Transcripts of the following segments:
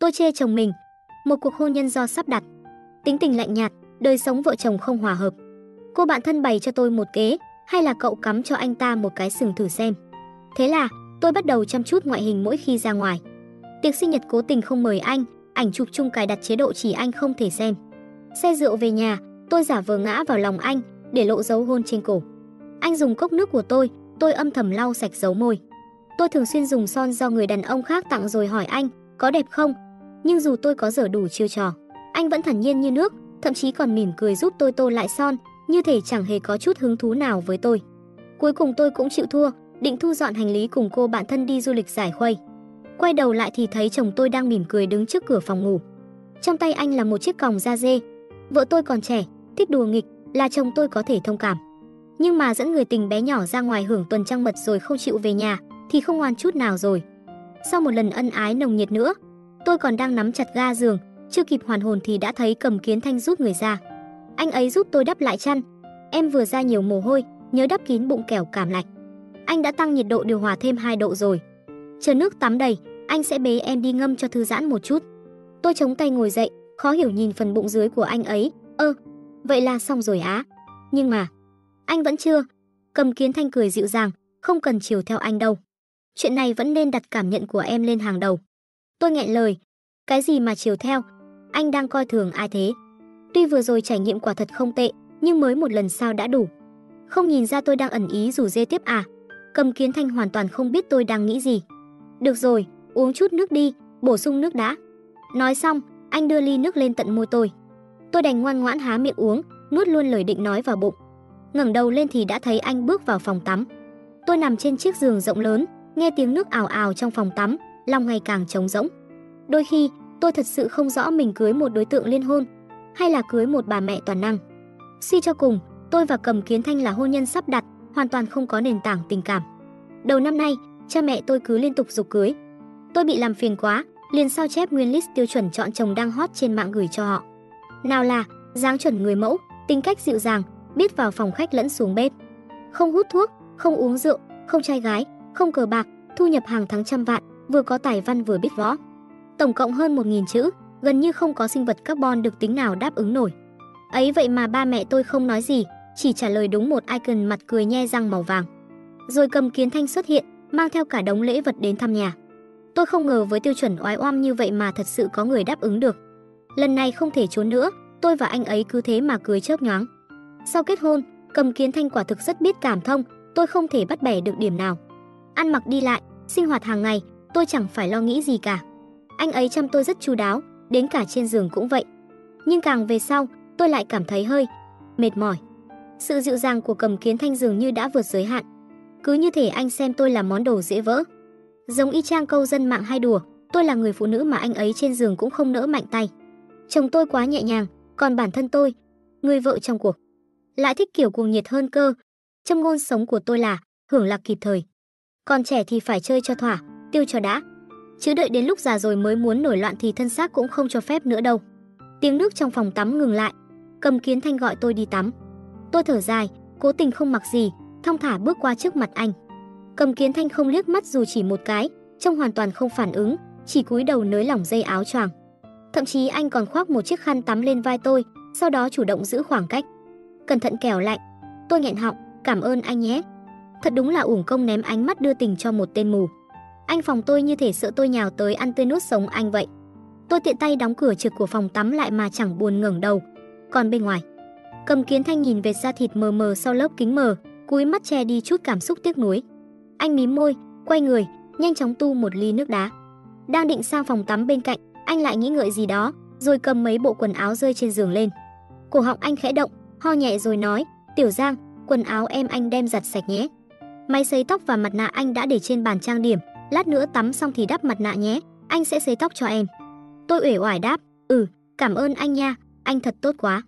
Tôi chê chồng mình, một cuộc hôn nhân do sắp đặt. Tính tình lạnh nhạt, đời sống vợ chồng không hòa hợp. Cô bạn thân bày cho tôi một kế, hay là cậu cắm cho anh ta một cái sừng thử xem. Thế là, tôi bắt đầu chăm chút ngoại hình mỗi khi ra ngoài. Tiệc sinh nhật cố tình không mời anh, ảnh chụp chung cài đặt chế độ chỉ anh không thể xem. Xe rượu về nhà, tôi giả vờ ngã vào lòng anh, để lộ dấu hôn trên cổ. Anh dùng cốc nước của tôi, tôi âm thầm lau sạch dấu môi. Tôi thường xuyên dùng son do người đàn ông khác tặng rồi hỏi anh, có đẹp không? Nhưng dù tôi có dở đủ chiêu trò, anh vẫn thản nhiên như nước, thậm chí còn mỉm cười giúp tôi tô lại son, như thể chẳng hề có chút hứng thú nào với tôi. Cuối cùng tôi cũng chịu thua, định thu dọn hành lý cùng cô bạn thân đi du lịch giải khuây. Quay đầu lại thì thấy chồng tôi đang mỉm cười đứng trước cửa phòng ngủ. Trong tay anh là một chiếc còng da dê. Vợ tôi còn trẻ, thích đùa nghịch, là chồng tôi có thể thông cảm. Nhưng mà dẫn người tình bé nhỏ ra ngoài hưởng tuần trăng mật rồi không chịu về nhà thì không ngoan chút nào rồi. Sau một lần ân ái nồng nhiệt nữa, tôi còn đang nắm chặt ga giường, chưa kịp hoàn hồn thì đã thấy Cầm Kiến Thanh rút người ra. Anh ấy giúp tôi đắp lại chăn. Em vừa ra nhiều mồ hôi, nhớ đắp kín bụng kẻo cảm lạnh. Anh đã tăng nhiệt độ điều hòa thêm 2 độ rồi. Chờ nước tắm đầy, anh sẽ bế em đi ngâm cho thư giãn một chút. Tôi chống tay ngồi dậy, khó hiểu nhìn phần bụng dưới của anh ấy. Ơ, vậy là xong rồi á. Nhưng mà, anh vẫn chưa. Cầm Kiến Thanh cười dịu dàng, không cần chiều theo anh đâu. Chuyện này vẫn nên đặt cảm nhận của em lên hàng đầu. Tôi nghẹn lời, cái gì mà chiều theo? Anh đang coi thường ai thế? Tuy vừa rồi trải nghiệm quả thật không tệ, nhưng mới một lần sao đã đủ. Không nhìn ra tôi đang ẩn ý rủ dê tiếp à? Cầm Kiến Thanh hoàn toàn không biết tôi đang nghĩ gì. Được rồi, uống chút nước đi, bổ sung nước đã. Nói xong, anh đưa ly nước lên tận môi tôi. Tôi đành ngoan ngoãn há miệng uống, nuốt luôn lời định nói vào bụng. Ngẩng đầu lên thì đã thấy anh bước vào phòng tắm. Tôi nằm trên chiếc giường rộng lớn, nghe tiếng nước ào ào trong phòng tắm, lòng ngày càng trống rỗng. Đôi khi, tôi thật sự không rõ mình cưới một đối tượng liên hôn hay là cưới một bà mẹ toàn năng. Suy cho cùng, tôi và Cầm Kiến Thanh là hôn nhân sắp đặt, hoàn toàn không có nền tảng tình cảm. Đầu năm nay, cha mẹ tôi cứ liên tục dục cưới. Tôi bị làm phiền quá, liền sao chép nguyên list tiêu chuẩn chọn chồng đang hot trên mạng gửi cho họ. Nào là dáng chuẩn người mẫu, tính cách dịu dàng, biết vào phòng khách lẫn xuống bếp. Không hút thuốc, không uống rượu, không trai gái, không cờ bạc, thu nhập hàng tháng trăm vạn, vừa có tài văn vừa biết võ. Tổng cộng hơn 1000 chữ, gần như không có sinh vật carbon được tính nào đáp ứng nổi. Ấy vậy mà ba mẹ tôi không nói gì, chỉ trả lời đúng một icon mặt cười nhe răng màu vàng. Rồi cầm kiến thanh xuất hiện, mang theo cả đống lễ vật đến thăm nhà. Tôi không ngờ với tiêu chuẩn oái oăm như vậy mà thật sự có người đáp ứng được. Lần này không thể trốn nữa, tôi và anh ấy cứ thế mà cười chớp nhoáng. Sau kết hôn, cầm kiến thanh quả thực rất biết cảm thông, tôi không thể bắt bẻ được điểm nào. Ăn mặc đi lại, sinh hoạt hàng ngày, tôi chẳng phải lo nghĩ gì cả. Anh ấy chăm tôi rất chu đáo, đến cả trên giường cũng vậy. Nhưng càng về sau, tôi lại cảm thấy hơi mệt mỏi. Sự dịu dàng của cầm kiến thanh dường như đã vượt giới hạn. Cứ như thể anh xem tôi là món đồ dễ vỡ. Giống y chang câu dân mạng hay đùa, tôi là người phụ nữ mà anh ấy trên giường cũng không nỡ mạnh tay. Chồng tôi quá nhẹ nhàng, còn bản thân tôi, người vợ trong cuộc, lại thích kiểu cuồng nhiệt hơn cơ. Trong ngôn sống của tôi là hưởng lạc kịp thời. Còn trẻ thì phải chơi cho thỏa, tiêu cho đã. Chứ đợi đến lúc già rồi mới muốn nổi loạn thì thân xác cũng không cho phép nữa đâu. Tiếng nước trong phòng tắm ngừng lại. Cầm kiến thanh gọi tôi đi tắm. Tôi thở dài, cố tình không mặc gì, thong thả bước qua trước mặt anh. Cầm kiến thanh không liếc mắt dù chỉ một cái, trông hoàn toàn không phản ứng, chỉ cúi đầu nới lỏng dây áo choàng. Thậm chí anh còn khoác một chiếc khăn tắm lên vai tôi, sau đó chủ động giữ khoảng cách. Cẩn thận kẻo lạnh. Tôi nghẹn họng, cảm ơn anh nhé. Thật đúng là uổng công ném ánh mắt đưa tình cho một tên mù. Anh phòng tôi như thể sợ tôi nhào tới ăn tươi nuốt sống anh vậy. Tôi tiện tay đóng cửa trực của phòng tắm lại mà chẳng buồn ngẩng đầu. Còn bên ngoài, Cầm Kiến Thanh nhìn về da thịt mờ mờ sau lớp kính mờ, cúi mắt che đi chút cảm xúc tiếc nuối. Anh mím môi, quay người, nhanh chóng tu một ly nước đá. Đang định sang phòng tắm bên cạnh, anh lại nghĩ ngợi gì đó, rồi cầm mấy bộ quần áo rơi trên giường lên. Cổ họng anh khẽ động, ho nhẹ rồi nói, "Tiểu Giang, quần áo em anh đem giặt sạch nhé." Máy sấy tóc và mặt nạ anh đã để trên bàn trang điểm, lát nữa tắm xong thì đắp mặt nạ nhé, anh sẽ sấy tóc cho em. Tôi uể oải đáp, "Ừ, cảm ơn anh nha, anh thật tốt quá."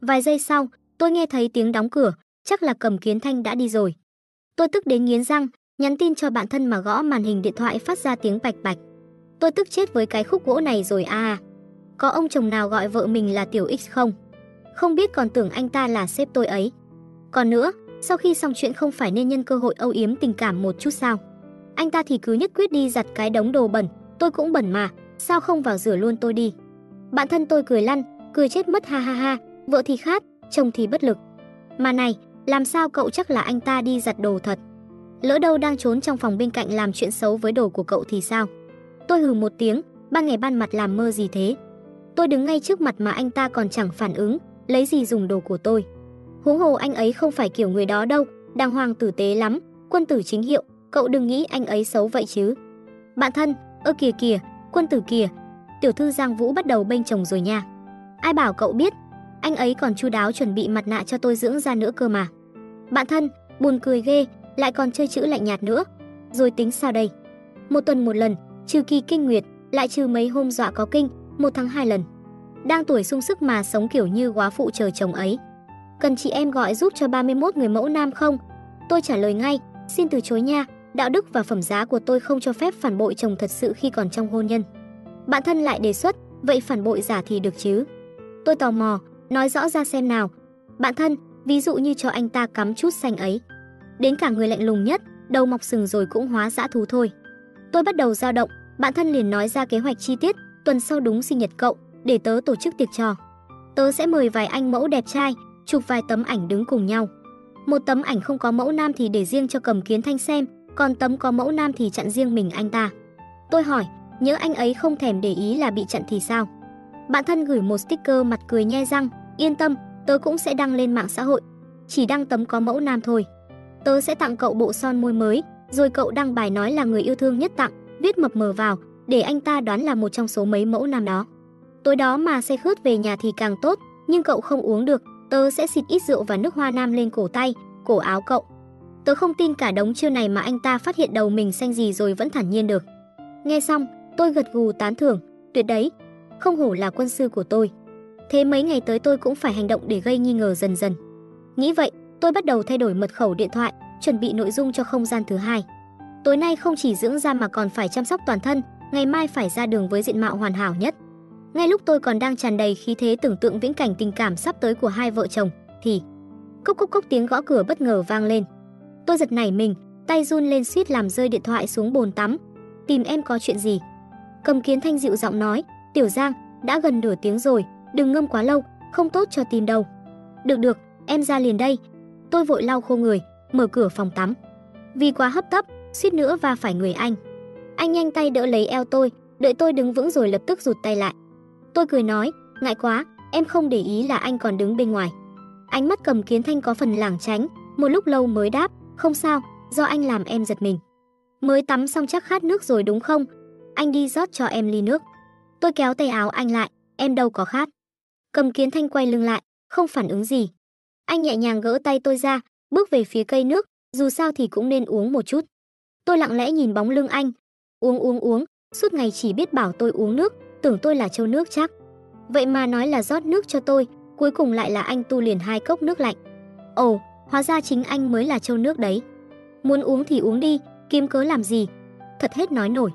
Vài giây sau, tôi nghe thấy tiếng đóng cửa, chắc là Cầm Kiến Thanh đã đi rồi. Tôi tức đến nghiến răng, nhắn tin cho bạn thân mà gõ màn hình điện thoại phát ra tiếng bạch bạch. Tôi tức chết với cái khúc gỗ này rồi à. Có ông chồng nào gọi vợ mình là tiểu X không? Không biết còn tưởng anh ta là sếp tôi ấy. Còn nữa, sau khi xong chuyện không phải nên nhân cơ hội âu yếm tình cảm một chút sao? Anh ta thì cứ nhất quyết đi giặt cái đống đồ bẩn, tôi cũng bẩn mà, sao không vào rửa luôn tôi đi. Bạn thân tôi cười lăn, cười chết mất ha ha ha, vợ thì khát, chồng thì bất lực. Mà này, làm sao cậu chắc là anh ta đi giặt đồ thật. Lỡ đâu đang trốn trong phòng bên cạnh làm chuyện xấu với đồ của cậu thì sao? Tôi hừ một tiếng, ban ngày ban mặt làm mơ gì thế? Tôi đứng ngay trước mặt mà anh ta còn chẳng phản ứng, lấy gì dùng đồ của tôi. Huống hồ anh ấy không phải kiểu người đó đâu, đàng hoàng tử tế lắm, quân tử chính hiệu, cậu đừng nghĩ anh ấy xấu vậy chứ. Bạn thân, ơ kìa kìa, quân tử kìa, tiểu thư Giang Vũ bắt đầu bênh chồng rồi nha. Ai bảo cậu biết, anh ấy còn chu đáo chuẩn bị mặt nạ cho tôi dưỡng da nữa cơ mà. Bạn thân, buồn cười ghê, lại còn chơi chữ lạnh nhạt nữa. Rồi tính sao đây? Một tuần một lần, trừ kỳ kinh nguyệt, lại trừ mấy hôm dọa có kinh, một tháng hai lần. Đang tuổi sung sức mà sống kiểu như quá phụ chờ chồng ấy. Cần chị em gọi giúp cho 31 người mẫu nam không? Tôi trả lời ngay, xin từ chối nha, đạo đức và phẩm giá của tôi không cho phép phản bội chồng thật sự khi còn trong hôn nhân. Bạn thân lại đề xuất, vậy phản bội giả thì được chứ? Tôi tò mò, nói rõ ra xem nào. Bạn thân, ví dụ như cho anh ta cắm chút xanh ấy. Đến cả người lạnh lùng nhất, đầu mọc sừng rồi cũng hóa dã thú thôi. Tôi bắt đầu dao động, bạn thân liền nói ra kế hoạch chi tiết, tuần sau đúng sinh nhật cậu, để tớ tổ chức tiệc trò. Tớ sẽ mời vài anh mẫu đẹp trai, chụp vài tấm ảnh đứng cùng nhau. Một tấm ảnh không có mẫu nam thì để riêng cho Cầm Kiến Thanh xem, còn tấm có mẫu nam thì chặn riêng mình anh ta. Tôi hỏi, nhớ anh ấy không thèm để ý là bị chặn thì sao? Bạn thân gửi một sticker mặt cười nhe răng, yên tâm, tớ cũng sẽ đăng lên mạng xã hội. Chỉ đăng tấm có mẫu nam thôi. Tớ sẽ tặng cậu bộ son môi mới, rồi cậu đăng bài nói là người yêu thương nhất tặng, viết mập mờ vào, để anh ta đoán là một trong số mấy mẫu nam đó. Tối đó mà say khướt về nhà thì càng tốt, nhưng cậu không uống được, tớ sẽ xịt ít rượu và nước hoa nam lên cổ tay, cổ áo cậu. Tớ không tin cả đống chiêu này mà anh ta phát hiện đầu mình xanh gì rồi vẫn thản nhiên được. Nghe xong, tôi gật gù tán thưởng, tuyệt đấy, không hổ là quân sư của tôi. Thế mấy ngày tới tôi cũng phải hành động để gây nghi ngờ dần dần. Nghĩ vậy, tôi bắt đầu thay đổi mật khẩu điện thoại, chuẩn bị nội dung cho không gian thứ hai. Tối nay không chỉ dưỡng da mà còn phải chăm sóc toàn thân, ngày mai phải ra đường với diện mạo hoàn hảo nhất. Ngay lúc tôi còn đang tràn đầy khí thế tưởng tượng viễn cảnh tình cảm sắp tới của hai vợ chồng, thì cốc cốc cốc tiếng gõ cửa bất ngờ vang lên. Tôi giật nảy mình, tay run lên suýt làm rơi điện thoại xuống bồn tắm. Tìm em có chuyện gì? Cầm Kiến Thanh dịu giọng nói, "Tiểu Giang, đã gần nửa tiếng rồi, đừng ngâm quá lâu, không tốt cho tim đâu." "Được được, em ra liền đây." Tôi vội lau khô người, mở cửa phòng tắm. Vì quá hấp tấp, suýt nữa va phải người anh. Anh nhanh tay đỡ lấy eo tôi, đợi tôi đứng vững rồi lập tức rụt tay lại. Tôi cười nói, ngại quá, em không để ý là anh còn đứng bên ngoài. Ánh mắt cầm kiến thanh có phần lảng tránh, một lúc lâu mới đáp, không sao, do anh làm em giật mình. Mới tắm xong chắc khát nước rồi đúng không? Anh đi rót cho em ly nước. Tôi kéo tay áo anh lại, em đâu có khát. Cầm kiến thanh quay lưng lại, không phản ứng gì. Anh nhẹ nhàng gỡ tay tôi ra, bước về phía cây nước, dù sao thì cũng nên uống một chút. Tôi lặng lẽ nhìn bóng lưng anh. Uống uống uống, suốt ngày chỉ biết bảo tôi uống nước, tưởng tôi là châu nước chắc. Vậy mà nói là rót nước cho tôi, cuối cùng lại là anh tu liền hai cốc nước lạnh. Ồ, hóa ra chính anh mới là châu nước đấy. Muốn uống thì uống đi, kiếm cớ làm gì? Thật hết nói nổi.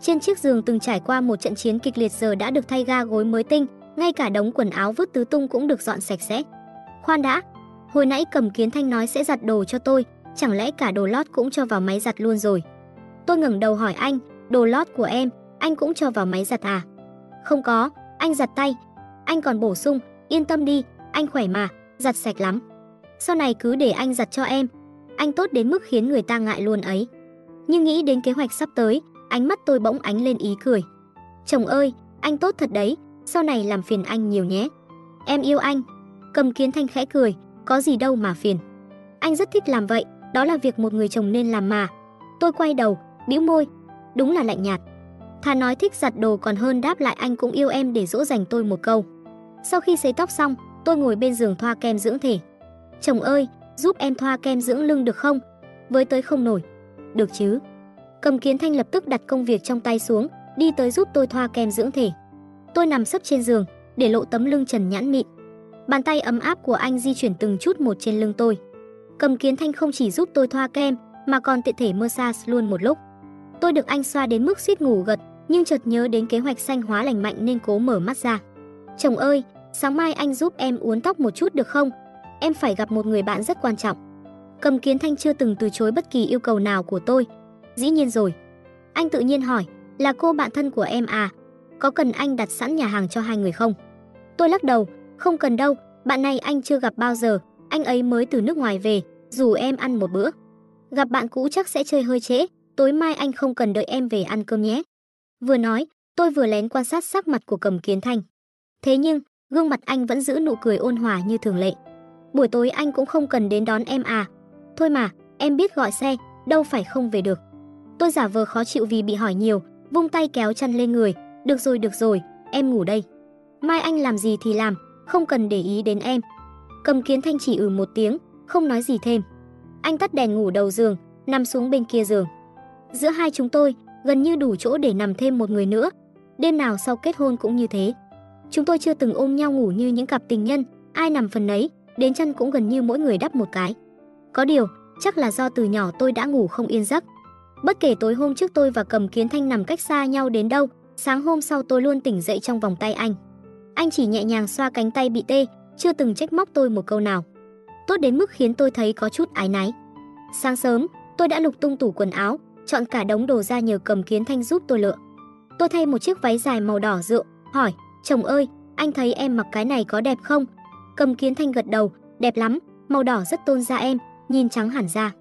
Trên chiếc giường từng trải qua một trận chiến kịch liệt giờ đã được thay ga gối mới tinh, ngay cả đống quần áo vứt tứ tung cũng được dọn sạch sẽ. Khoan đã, hồi nãy cầm kiến thanh nói sẽ giặt đồ cho tôi, chẳng lẽ cả đồ lót cũng cho vào máy giặt luôn rồi? Tôi ngẩng đầu hỏi anh, đồ lót của em, anh cũng cho vào máy giặt à? Không có, anh giặt tay. Anh còn bổ sung, yên tâm đi, anh khỏe mà, giặt sạch lắm. Sau này cứ để anh giặt cho em. Anh tốt đến mức khiến người ta ngại luôn ấy. Nhưng nghĩ đến kế hoạch sắp tới, ánh mắt tôi bỗng ánh lên ý cười. Chồng ơi, anh tốt thật đấy, sau này làm phiền anh nhiều nhé. Em yêu anh. Cầm kiến thanh khẽ cười, có gì đâu mà phiền. Anh rất thích làm vậy, đó là việc một người chồng nên làm mà. Tôi quay đầu, bĩu môi, đúng là lạnh nhạt. Thà nói thích giặt đồ còn hơn đáp lại anh cũng yêu em để dỗ dành tôi một câu. Sau khi sấy tóc xong, tôi ngồi bên giường thoa kem dưỡng thể. Chồng ơi, giúp em thoa kem dưỡng lưng được không? Với tới không nổi. Được chứ. Cầm kiến thanh lập tức đặt công việc trong tay xuống, đi tới giúp tôi thoa kem dưỡng thể. Tôi nằm sấp trên giường, để lộ tấm lưng trần nhãn mịn. Bàn tay ấm áp của anh di chuyển từng chút một trên lưng tôi. Cầm kiến thanh không chỉ giúp tôi thoa kem, mà còn tiện thể massage luôn một lúc. Tôi được anh xoa đến mức suýt ngủ gật, nhưng chợt nhớ đến kế hoạch xanh hóa lành mạnh nên cố mở mắt ra. Chồng ơi, sáng mai anh giúp em uốn tóc một chút được không? Em phải gặp một người bạn rất quan trọng. Cầm Kiến Thanh chưa từng từ chối bất kỳ yêu cầu nào của tôi. Dĩ nhiên rồi. Anh tự nhiên hỏi, là cô bạn thân của em à? có cần anh đặt sẵn nhà hàng cho hai người không? Tôi lắc đầu, không cần đâu, bạn này anh chưa gặp bao giờ, anh ấy mới từ nước ngoài về, Dù em ăn một bữa. Gặp bạn cũ chắc sẽ chơi hơi trễ, tối mai anh không cần đợi em về ăn cơm nhé. Vừa nói, tôi vừa lén quan sát sắc mặt của Cầm Kiến Thanh. Thế nhưng, gương mặt anh vẫn giữ nụ cười ôn hòa như thường lệ. Buổi tối anh cũng không cần đến đón em à? Thôi mà, em biết gọi xe, đâu phải không về được. Tôi giả vờ khó chịu vì bị hỏi nhiều, vung tay kéo chăn lên người, "Được rồi, được rồi, em ngủ đây. Mai anh làm gì thì làm, không cần để ý đến em." Cầm Kiến Thanh chỉ ừ một tiếng, không nói gì thêm. Anh tắt đèn ngủ đầu giường, nằm xuống bên kia giường. Giữa hai chúng tôi, gần như đủ chỗ để nằm thêm một người nữa. Đêm nào sau kết hôn cũng như thế. Chúng tôi chưa từng ôm nhau ngủ như những cặp tình nhân, ai nằm phần nấy, đến chân cũng gần như mỗi người đắp một cái. Có điều, chắc là do từ nhỏ tôi đã ngủ không yên giấc. Bất kể tối hôm trước tôi và Cầm Kiến Thanh nằm cách xa nhau đến đâu, sáng hôm sau tôi luôn tỉnh dậy trong vòng tay anh. Anh chỉ nhẹ nhàng xoa cánh tay bị tê, chưa từng trách móc tôi một câu nào. Tốt đến mức khiến tôi thấy có chút ái náy. Sáng sớm, tôi đã lục tung tủ quần áo, chọn cả đống đồ ra nhờ Cầm Kiến Thanh giúp tôi lựa. Tôi thay một chiếc váy dài màu đỏ rượu, hỏi: "Chồng ơi, anh thấy em mặc cái này có đẹp không?" Cầm Kiến Thanh gật đầu: "Đẹp lắm, màu đỏ rất tôn da em, nhìn trắng hẳn ra."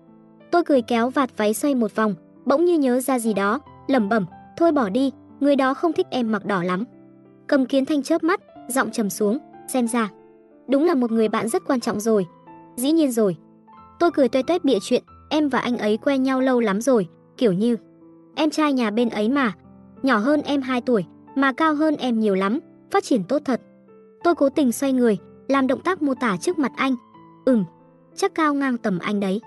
Tôi cười kéo vạt váy xoay một vòng, bỗng như nhớ ra gì đó, lẩm bẩm: "Thôi bỏ đi, người đó không thích em mặc đỏ lắm." Cầm Kiến Thanh chớp mắt, giọng trầm xuống: "Xem ra, đúng là một người bạn rất quan trọng rồi." "Dĩ nhiên rồi." Tôi cười toe toét bịa chuyện, "Em và anh ấy quen nhau lâu lắm rồi, kiểu như em trai nhà bên ấy mà, nhỏ hơn em 2 tuổi, mà cao hơn em nhiều lắm, phát triển tốt thật." Tôi cố tình xoay người, làm động tác mô tả trước mặt anh. "Ừm, chắc cao ngang tầm anh đấy."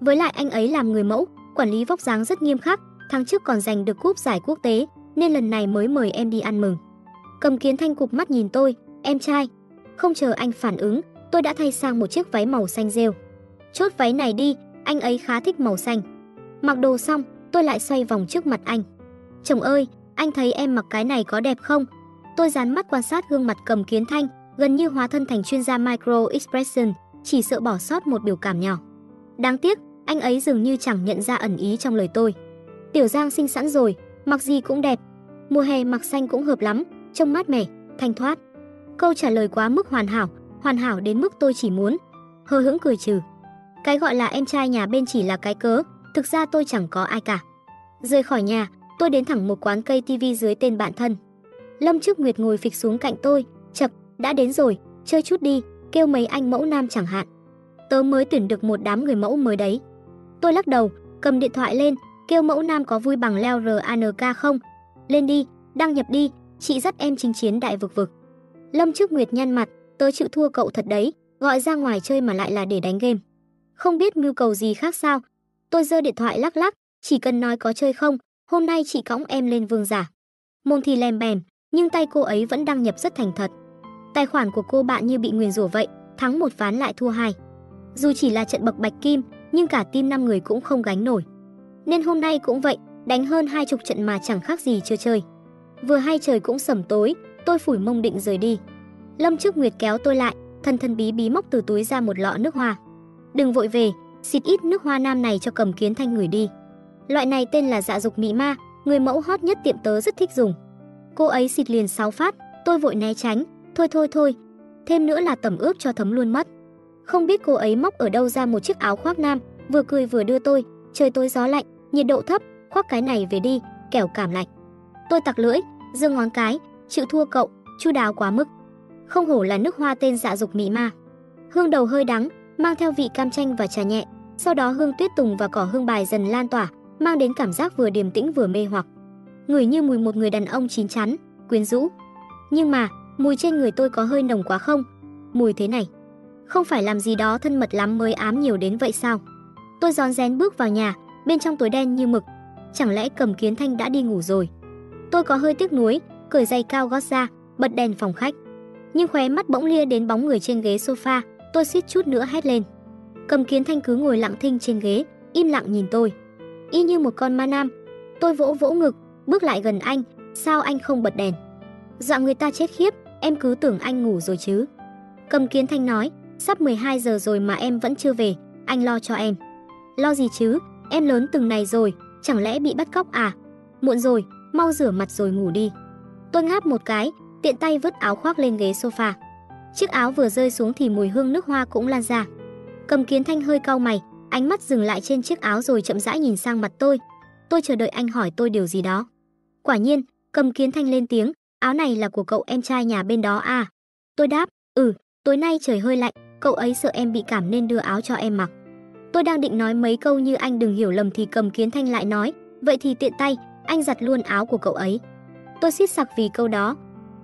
Với lại anh ấy làm người mẫu, quản lý vóc dáng rất nghiêm khắc, tháng trước còn giành được cúp giải quốc tế, nên lần này mới mời em đi ăn mừng. Cầm Kiến Thanh cục mắt nhìn tôi, "Em trai." Không chờ anh phản ứng, tôi đã thay sang một chiếc váy màu xanh rêu. "Chốt váy này đi, anh ấy khá thích màu xanh." Mặc đồ xong, tôi lại xoay vòng trước mặt anh. "Chồng ơi, anh thấy em mặc cái này có đẹp không?" Tôi dán mắt quan sát gương mặt Cầm Kiến Thanh, gần như hóa thân thành chuyên gia micro expression, chỉ sợ bỏ sót một biểu cảm nhỏ. Đáng tiếc, anh ấy dường như chẳng nhận ra ẩn ý trong lời tôi. Tiểu Giang xinh sẵn rồi, mặc gì cũng đẹp. Mùa hè mặc xanh cũng hợp lắm, trông mát mẻ, thanh thoát. Câu trả lời quá mức hoàn hảo, hoàn hảo đến mức tôi chỉ muốn hờ hững cười trừ. Cái gọi là em trai nhà bên chỉ là cái cớ, thực ra tôi chẳng có ai cả. Rời khỏi nhà, tôi đến thẳng một quán cây tivi dưới tên bạn thân. Lâm Trước Nguyệt ngồi phịch xuống cạnh tôi, chập, đã đến rồi, chơi chút đi, kêu mấy anh mẫu nam chẳng hạn. Tớ mới tuyển được một đám người mẫu mới đấy. Tôi lắc đầu, cầm điện thoại lên, kêu mẫu nam có vui bằng leo RANK không? Lên đi, đăng nhập đi, chị dắt em chinh chiến đại vực vực. Lâm trước Nguyệt nhăn mặt, tớ chịu thua cậu thật đấy, gọi ra ngoài chơi mà lại là để đánh game. Không biết mưu cầu gì khác sao? Tôi giơ điện thoại lắc lắc, chỉ cần nói có chơi không, hôm nay chị cõng em lên vương giả. Môn thì lèm bèm, nhưng tay cô ấy vẫn đăng nhập rất thành thật. Tài khoản của cô bạn như bị nguyền rủa vậy, thắng một ván lại thua hai. Dù chỉ là trận bậc bạch kim, nhưng cả team 5 người cũng không gánh nổi. Nên hôm nay cũng vậy, đánh hơn hai chục trận mà chẳng khác gì chưa chơi. Vừa hay trời cũng sẩm tối, tôi phủi mông định rời đi. Lâm Trước Nguyệt kéo tôi lại, thân thân bí bí móc từ túi ra một lọ nước hoa. Đừng vội về, xịt ít nước hoa nam này cho cầm kiến thanh người đi. Loại này tên là dạ dục mỹ ma, người mẫu hot nhất tiệm tớ rất thích dùng. Cô ấy xịt liền 6 phát, tôi vội né tránh, thôi thôi thôi, thêm nữa là tẩm ướp cho thấm luôn mất. Không biết cô ấy móc ở đâu ra một chiếc áo khoác nam, vừa cười vừa đưa tôi, trời tối gió lạnh, nhiệt độ thấp, khoác cái này về đi, kẻo cảm lạnh. Tôi tặc lưỡi, dương ngón cái, chịu thua cậu, chu đáo quá mức. Không hổ là nước hoa tên dạ dục mỹ ma. Hương đầu hơi đắng, mang theo vị cam chanh và trà nhẹ, sau đó hương tuyết tùng và cỏ hương bài dần lan tỏa, mang đến cảm giác vừa điềm tĩnh vừa mê hoặc. người như mùi một người đàn ông chín chắn, quyến rũ. Nhưng mà, mùi trên người tôi có hơi nồng quá không? Mùi thế này, không phải làm gì đó thân mật lắm mới ám nhiều đến vậy sao? Tôi rón rén bước vào nhà, bên trong tối đen như mực. Chẳng lẽ Cầm Kiến Thanh đã đi ngủ rồi? Tôi có hơi tiếc nuối, cởi giày cao gót ra, bật đèn phòng khách. Nhưng khóe mắt bỗng lia đến bóng người trên ghế sofa, tôi suýt chút nữa hét lên. Cầm Kiến Thanh cứ ngồi lặng thinh trên ghế, im lặng nhìn tôi. Y như một con ma nam. Tôi vỗ vỗ ngực, bước lại gần anh, sao anh không bật đèn? Dọa người ta chết khiếp, em cứ tưởng anh ngủ rồi chứ. Cầm Kiến Thanh nói, Sắp 12 giờ rồi mà em vẫn chưa về, anh lo cho em. Lo gì chứ, em lớn từng này rồi, chẳng lẽ bị bắt cóc à? Muộn rồi, mau rửa mặt rồi ngủ đi. Tôi ngáp một cái, tiện tay vứt áo khoác lên ghế sofa. Chiếc áo vừa rơi xuống thì mùi hương nước hoa cũng lan ra. Cầm Kiến Thanh hơi cau mày, ánh mắt dừng lại trên chiếc áo rồi chậm rãi nhìn sang mặt tôi. Tôi chờ đợi anh hỏi tôi điều gì đó. Quả nhiên, Cầm Kiến Thanh lên tiếng, áo này là của cậu em trai nhà bên đó à? Tôi đáp, ừ, tối nay trời hơi lạnh, cậu ấy sợ em bị cảm nên đưa áo cho em mặc. Tôi đang định nói mấy câu như anh đừng hiểu lầm thì Cầm Kiến Thanh lại nói, vậy thì tiện tay, anh giặt luôn áo của cậu ấy. Tôi xít sặc vì câu đó.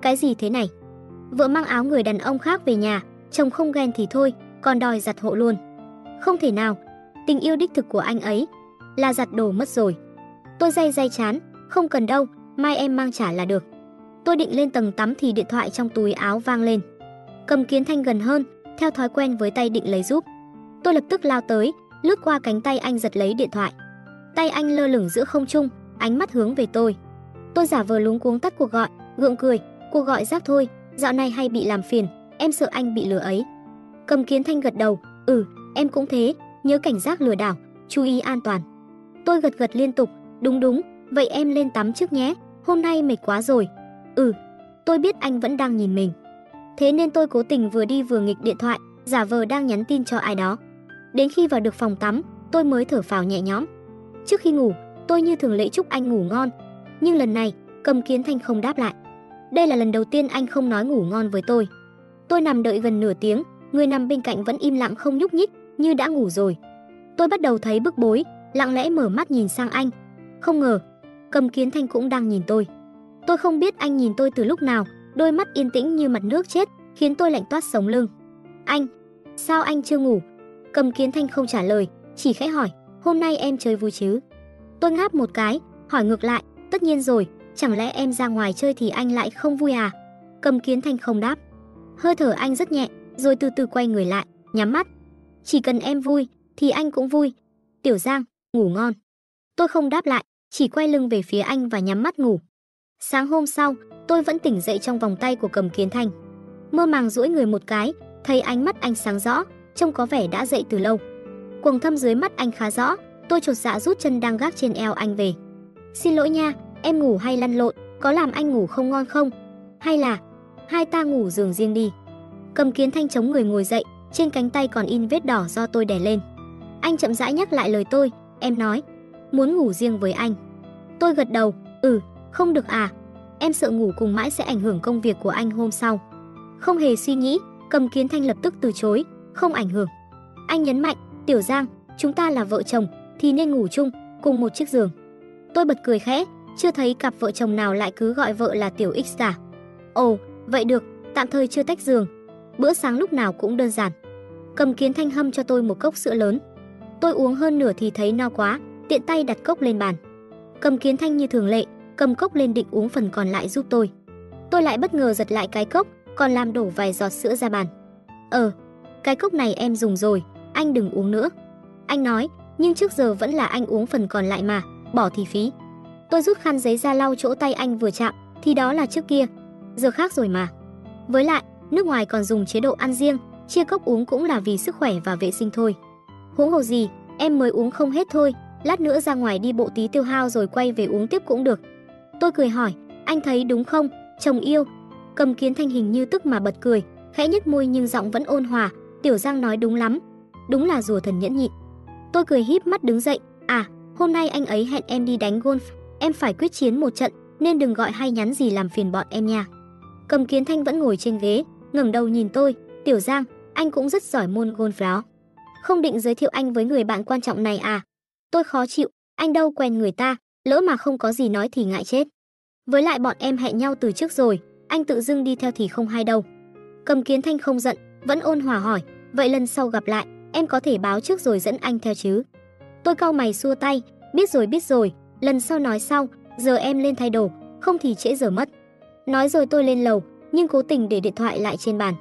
Cái gì thế này? Vợ mang áo người đàn ông khác về nhà, chồng không ghen thì thôi, còn đòi giặt hộ luôn. Không thể nào, tình yêu đích thực của anh ấy là giặt đồ mất rồi. Tôi day day chán, không cần đâu, mai em mang trả là được. Tôi định lên tầng tắm thì điện thoại trong túi áo vang lên. Cầm kiến thanh gần hơn, theo thói quen với tay định lấy giúp. Tôi lập tức lao tới, lướt qua cánh tay anh giật lấy điện thoại. Tay anh lơ lửng giữa không trung, ánh mắt hướng về tôi. Tôi giả vờ luống cuống tắt cuộc gọi, gượng cười, cuộc gọi rác thôi, dạo này hay bị làm phiền, em sợ anh bị lừa ấy. Cầm kiến thanh gật đầu, ừ, em cũng thế, nhớ cảnh giác lừa đảo, chú ý an toàn. Tôi gật gật liên tục, đúng đúng, vậy em lên tắm trước nhé, hôm nay mệt quá rồi. Ừ, tôi biết anh vẫn đang nhìn mình. Thế nên tôi cố tình vừa đi vừa nghịch điện thoại, giả vờ đang nhắn tin cho ai đó. Đến khi vào được phòng tắm, tôi mới thở phào nhẹ nhõm. Trước khi ngủ, tôi như thường lệ chúc anh ngủ ngon. Nhưng lần này, Cầm Kiến Thanh không đáp lại. Đây là lần đầu tiên anh không nói ngủ ngon với tôi. Tôi nằm đợi gần nửa tiếng, người nằm bên cạnh vẫn im lặng không nhúc nhích, như đã ngủ rồi. Tôi bắt đầu thấy bức bối, lặng lẽ mở mắt nhìn sang anh. Không ngờ, Cầm Kiến Thanh cũng đang nhìn tôi. Tôi không biết anh nhìn tôi từ lúc nào, đôi mắt yên tĩnh như mặt nước chết, khiến tôi lạnh toát sống lưng. Anh, sao anh chưa ngủ? Cầm Kiến Thanh không trả lời, chỉ khẽ hỏi, hôm nay em chơi vui chứ? Tôi ngáp một cái, hỏi ngược lại, tất nhiên rồi, chẳng lẽ em ra ngoài chơi thì anh lại không vui à? Cầm Kiến Thanh không đáp. Hơi thở anh rất nhẹ, rồi từ từ quay người lại, nhắm mắt. Chỉ cần em vui, thì anh cũng vui. Tiểu Giang, ngủ ngon. Tôi không đáp lại, chỉ quay lưng về phía anh và nhắm mắt ngủ. Sáng hôm sau, tôi vẫn tỉnh dậy trong vòng tay của Cầm Kiến Thanh. Mơ màng duỗi người một cái, thấy ánh mắt anh sáng rõ, trông có vẻ đã dậy từ lâu. Quầng thâm dưới mắt anh khá rõ, tôi chột dạ rút chân đang gác trên eo anh về. Xin lỗi nha, em ngủ hay lăn lộn, có làm anh ngủ không ngon không? Hay là hai ta ngủ giường riêng đi. Cầm Kiến Thanh chống người ngồi dậy, trên cánh tay còn in vết đỏ do tôi đè lên. Anh chậm rãi nhắc lại lời tôi, em nói, muốn ngủ riêng với anh. Tôi gật đầu, ừ, không được à, em sợ ngủ cùng mãi sẽ ảnh hưởng công việc của anh hôm sau. Không hề suy nghĩ, Cầm Kiến Thanh lập tức từ chối, không ảnh hưởng. Anh nhấn mạnh, Tiểu Giang, chúng ta là vợ chồng thì nên ngủ chung, cùng một chiếc giường. Tôi bật cười khẽ, chưa thấy cặp vợ chồng nào lại cứ gọi vợ là Tiểu X cả. Ồ, vậy được, tạm thời chưa tách giường. Bữa sáng lúc nào cũng đơn giản. Cầm Kiến Thanh hâm cho tôi một cốc sữa lớn. Tôi uống hơn nửa thì thấy no quá, tiện tay đặt cốc lên bàn. Cầm Kiến Thanh như thường lệ, cầm cốc lên định uống phần còn lại giúp tôi. Tôi lại bất ngờ giật lại cái cốc, còn làm đổ vài giọt sữa ra bàn. Ờ, cái cốc này em dùng rồi, anh đừng uống nữa. Anh nói, nhưng trước giờ vẫn là anh uống phần còn lại mà, bỏ thì phí. Tôi rút khăn giấy ra lau chỗ tay anh vừa chạm, thì đó là trước kia. Giờ khác rồi mà. Với lại, nước ngoài còn dùng chế độ ăn riêng, chia cốc uống cũng là vì sức khỏe và vệ sinh thôi. Huống hồ gì, em mới uống không hết thôi, lát nữa ra ngoài đi bộ tí tiêu hao rồi quay về uống tiếp cũng được. Tôi cười hỏi, anh thấy đúng không, chồng yêu. Cầm kiến thanh hình như tức mà bật cười, khẽ nhếch môi nhưng giọng vẫn ôn hòa, Tiểu Giang nói đúng lắm, đúng là rùa thần nhẫn nhịn. Tôi cười híp mắt đứng dậy, à, hôm nay anh ấy hẹn em đi đánh golf, em phải quyết chiến một trận, nên đừng gọi hay nhắn gì làm phiền bọn em nha. Cầm Kiến Thanh vẫn ngồi trên ghế, ngẩng đầu nhìn tôi, "Tiểu Giang, anh cũng rất giỏi môn golf đó. Không định giới thiệu anh với người bạn quan trọng này à?" Tôi khó chịu, anh đâu quen người ta, lỡ mà không có gì nói thì ngại chết. Với lại bọn em hẹn nhau từ trước rồi, anh tự dưng đi theo thì không hay đâu. Cầm Kiến Thanh không giận, vẫn ôn hòa hỏi, "Vậy lần sau gặp lại, em có thể báo trước rồi dẫn anh theo chứ?" Tôi cau mày xua tay, "Biết rồi biết rồi, lần sau nói sau, giờ em lên thay đồ, không thì trễ giờ mất." Nói rồi tôi lên lầu, nhưng cố tình để điện thoại lại trên bàn.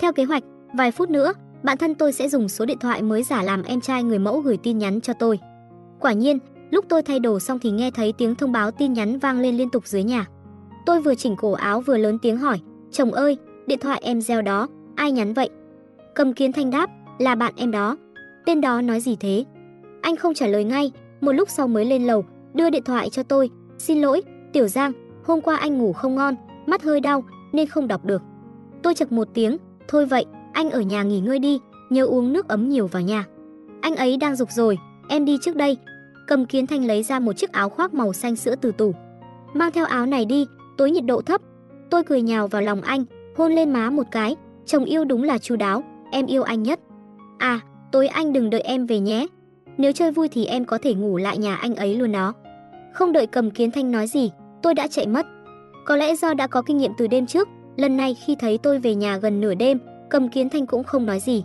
Theo kế hoạch, vài phút nữa, bạn thân tôi sẽ dùng số điện thoại mới giả làm em trai người mẫu gửi tin nhắn cho tôi. Quả nhiên, lúc tôi thay đồ xong thì nghe thấy tiếng thông báo tin nhắn vang lên liên tục dưới nhà. Tôi vừa chỉnh cổ áo vừa lớn tiếng hỏi, "Chồng ơi, điện thoại em gieo đó, ai nhắn vậy?" Cầm Kiến Thanh đáp, "Là bạn em đó." Tên đó nói gì thế? Anh không trả lời ngay, một lúc sau mới lên lầu, đưa điện thoại cho tôi, "Xin lỗi, Tiểu Giang, Hôm qua anh ngủ không ngon, mắt hơi đau nên không đọc được. Tôi chật một tiếng, thôi vậy, anh ở nhà nghỉ ngơi đi, nhớ uống nước ấm nhiều vào nhà. Anh ấy đang dục rồi, em đi trước đây. Cầm Kiến Thanh lấy ra một chiếc áo khoác màu xanh sữa từ tủ. Mang theo áo này đi, tối nhiệt độ thấp. Tôi cười nhào vào lòng anh, hôn lên má một cái, chồng yêu đúng là chu đáo, em yêu anh nhất. À, tối anh đừng đợi em về nhé. Nếu chơi vui thì em có thể ngủ lại nhà anh ấy luôn đó. Không đợi Cầm Kiến Thanh nói gì, tôi đã chạy mất. Có lẽ do đã có kinh nghiệm từ đêm trước, lần này khi thấy tôi về nhà gần nửa đêm, Cầm Kiến Thanh cũng không nói gì.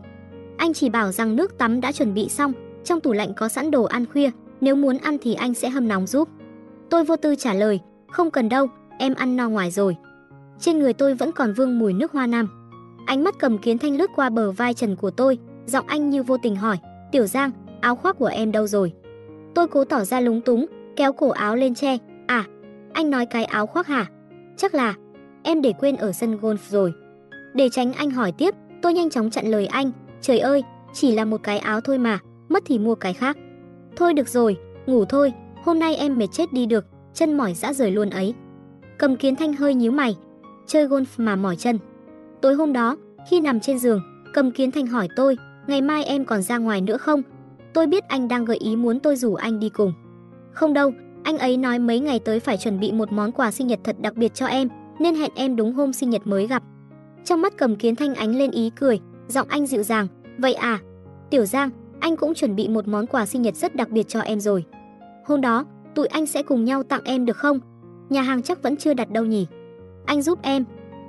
Anh chỉ bảo rằng nước tắm đã chuẩn bị xong, trong tủ lạnh có sẵn đồ ăn khuya, nếu muốn ăn thì anh sẽ hâm nóng giúp. Tôi vô tư trả lời, không cần đâu, em ăn no ngoài rồi. Trên người tôi vẫn còn vương mùi nước hoa nam. Ánh mắt cầm kiến thanh lướt qua bờ vai trần của tôi, giọng anh như vô tình hỏi, Tiểu Giang, áo khoác của em đâu rồi? Tôi cố tỏ ra lúng túng, kéo cổ áo lên che. À, anh nói cái áo khoác hả? Chắc là, em để quên ở sân golf rồi. Để tránh anh hỏi tiếp, tôi nhanh chóng chặn lời anh, trời ơi, chỉ là một cái áo thôi mà, mất thì mua cái khác. Thôi được rồi, ngủ thôi, hôm nay em mệt chết đi được, chân mỏi dã rời luôn ấy. Cầm kiến thanh hơi nhíu mày, chơi golf mà mỏi chân. Tối hôm đó, khi nằm trên giường, cầm kiến thanh hỏi tôi, ngày mai em còn ra ngoài nữa không? Tôi biết anh đang gợi ý muốn tôi rủ anh đi cùng. Không đâu, anh ấy nói mấy ngày tới phải chuẩn bị một món quà sinh nhật thật đặc biệt cho em, nên hẹn em đúng hôm sinh nhật mới gặp. Trong mắt cầm kiến thanh ánh lên ý cười, giọng anh dịu dàng, vậy à? Tiểu Giang, anh cũng chuẩn bị một món quà sinh nhật rất đặc biệt cho em rồi. Hôm đó, tụi anh sẽ cùng nhau tặng em được không? Nhà hàng chắc vẫn chưa đặt đâu nhỉ? Anh giúp em.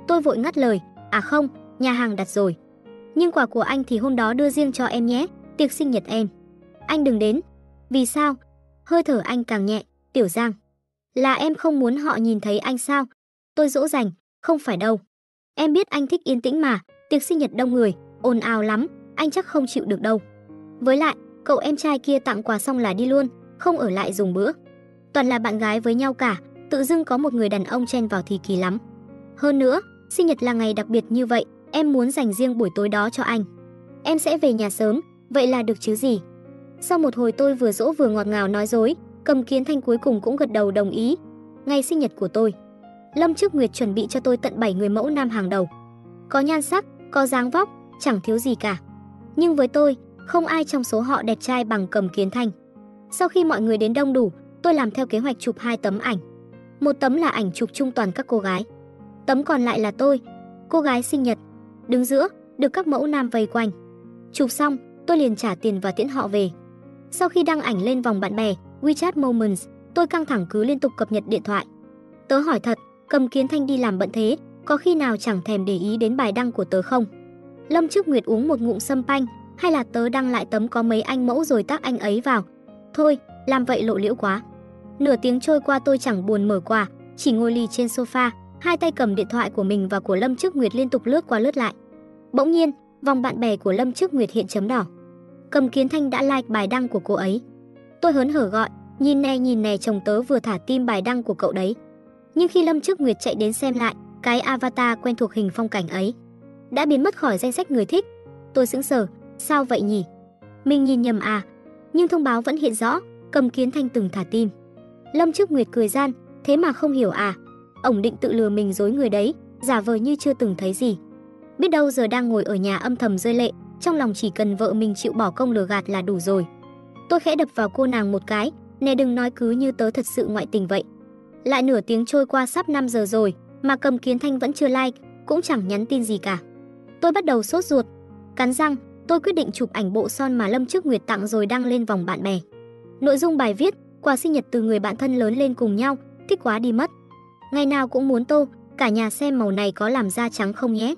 Tôi vội ngắt lời, à không, nhà hàng đặt rồi. Nhưng quà của anh thì hôm đó đưa riêng cho em nhé, tiệc sinh nhật em. Anh đừng đến. Vì sao? Hơi thở anh càng nhẹ, Tiểu Giang. Là em không muốn họ nhìn thấy anh sao? Tôi dỗ dành, không phải đâu. Em biết anh thích yên tĩnh mà, tiệc sinh nhật đông người, ồn ào lắm, anh chắc không chịu được đâu. Với lại, cậu em trai kia tặng quà xong là đi luôn, không ở lại dùng bữa. Toàn là bạn gái với nhau cả, tự dưng có một người đàn ông chen vào thì kỳ lắm. Hơn nữa, sinh nhật là ngày đặc biệt như vậy, em muốn dành riêng buổi tối đó cho anh. Em sẽ về nhà sớm, vậy là được chứ gì. Sau một hồi tôi vừa dỗ vừa ngọt ngào nói dối, Cầm Kiến Thanh cuối cùng cũng gật đầu đồng ý. Ngày sinh nhật của tôi, Lâm Trước Nguyệt chuẩn bị cho tôi tận 7 người mẫu nam hàng đầu. Có nhan sắc, có dáng vóc, chẳng thiếu gì cả. Nhưng với tôi, không ai trong số họ đẹp trai bằng Cầm Kiến Thanh. Sau khi mọi người đến đông đủ, tôi làm theo kế hoạch chụp hai tấm ảnh. Một tấm là ảnh chụp chung toàn các cô gái. Tấm còn lại là tôi, cô gái sinh nhật, đứng giữa, được các mẫu nam vây quanh. Chụp xong, tôi liền trả tiền và tiễn họ về. Sau khi đăng ảnh lên vòng bạn bè, WeChat Moments, tôi căng thẳng cứ liên tục cập nhật điện thoại. Tớ hỏi thật, cầm kiến thanh đi làm bận thế, có khi nào chẳng thèm để ý đến bài đăng của tớ không? Lâm Trước Nguyệt uống một ngụm sâm panh, hay là tớ đăng lại tấm có mấy anh mẫu rồi tác anh ấy vào. Thôi, làm vậy lộ liễu quá. Nửa tiếng trôi qua tôi chẳng buồn mở quà, chỉ ngồi lì trên sofa, hai tay cầm điện thoại của mình và của Lâm Trước Nguyệt liên tục lướt qua lướt lại. Bỗng nhiên, vòng bạn bè của Lâm Trước Nguyệt hiện chấm đỏ. Cầm Kiến Thanh đã like bài đăng của cô ấy. Tôi hớn hở gọi, nhìn nè nhìn nè chồng tớ vừa thả tim bài đăng của cậu đấy. Nhưng khi Lâm Trước Nguyệt chạy đến xem lại, cái avatar quen thuộc hình phong cảnh ấy đã biến mất khỏi danh sách người thích. Tôi sững sờ, sao vậy nhỉ? Mình nhìn nhầm à? Nhưng thông báo vẫn hiện rõ, Cầm Kiến Thanh từng thả tim. Lâm Trước Nguyệt cười gian, thế mà không hiểu à? Ổng định tự lừa mình dối người đấy, giả vờ như chưa từng thấy gì. Biết đâu giờ đang ngồi ở nhà âm thầm rơi lệ, trong lòng chỉ cần vợ mình chịu bỏ công lừa gạt là đủ rồi. Tôi khẽ đập vào cô nàng một cái, nè đừng nói cứ như tớ thật sự ngoại tình vậy. Lại nửa tiếng trôi qua sắp 5 giờ rồi, mà cầm kiến thanh vẫn chưa like, cũng chẳng nhắn tin gì cả. Tôi bắt đầu sốt ruột, cắn răng, tôi quyết định chụp ảnh bộ son mà Lâm Trước Nguyệt tặng rồi đăng lên vòng bạn bè. Nội dung bài viết, quà sinh nhật từ người bạn thân lớn lên cùng nhau, thích quá đi mất. Ngày nào cũng muốn tô, cả nhà xem màu này có làm da trắng không nhé.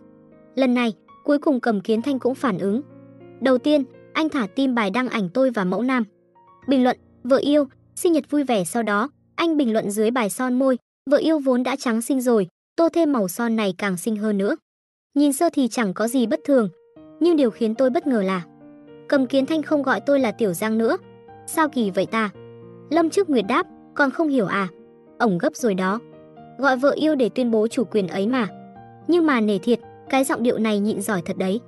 Lần này, cuối cùng cầm kiến thanh cũng phản ứng. Đầu tiên, anh thả tim bài đăng ảnh tôi và mẫu nam. Bình luận, vợ yêu, sinh nhật vui vẻ sau đó, anh bình luận dưới bài son môi, vợ yêu vốn đã trắng xinh rồi, tô thêm màu son này càng xinh hơn nữa. Nhìn sơ thì chẳng có gì bất thường, nhưng điều khiến tôi bất ngờ là Cầm Kiến Thanh không gọi tôi là Tiểu Giang nữa. Sao kỳ vậy ta? Lâm Trước Nguyệt đáp, còn không hiểu à? Ổng gấp rồi đó. Gọi vợ yêu để tuyên bố chủ quyền ấy mà. Nhưng mà nể thiệt, cái giọng điệu này nhịn giỏi thật đấy.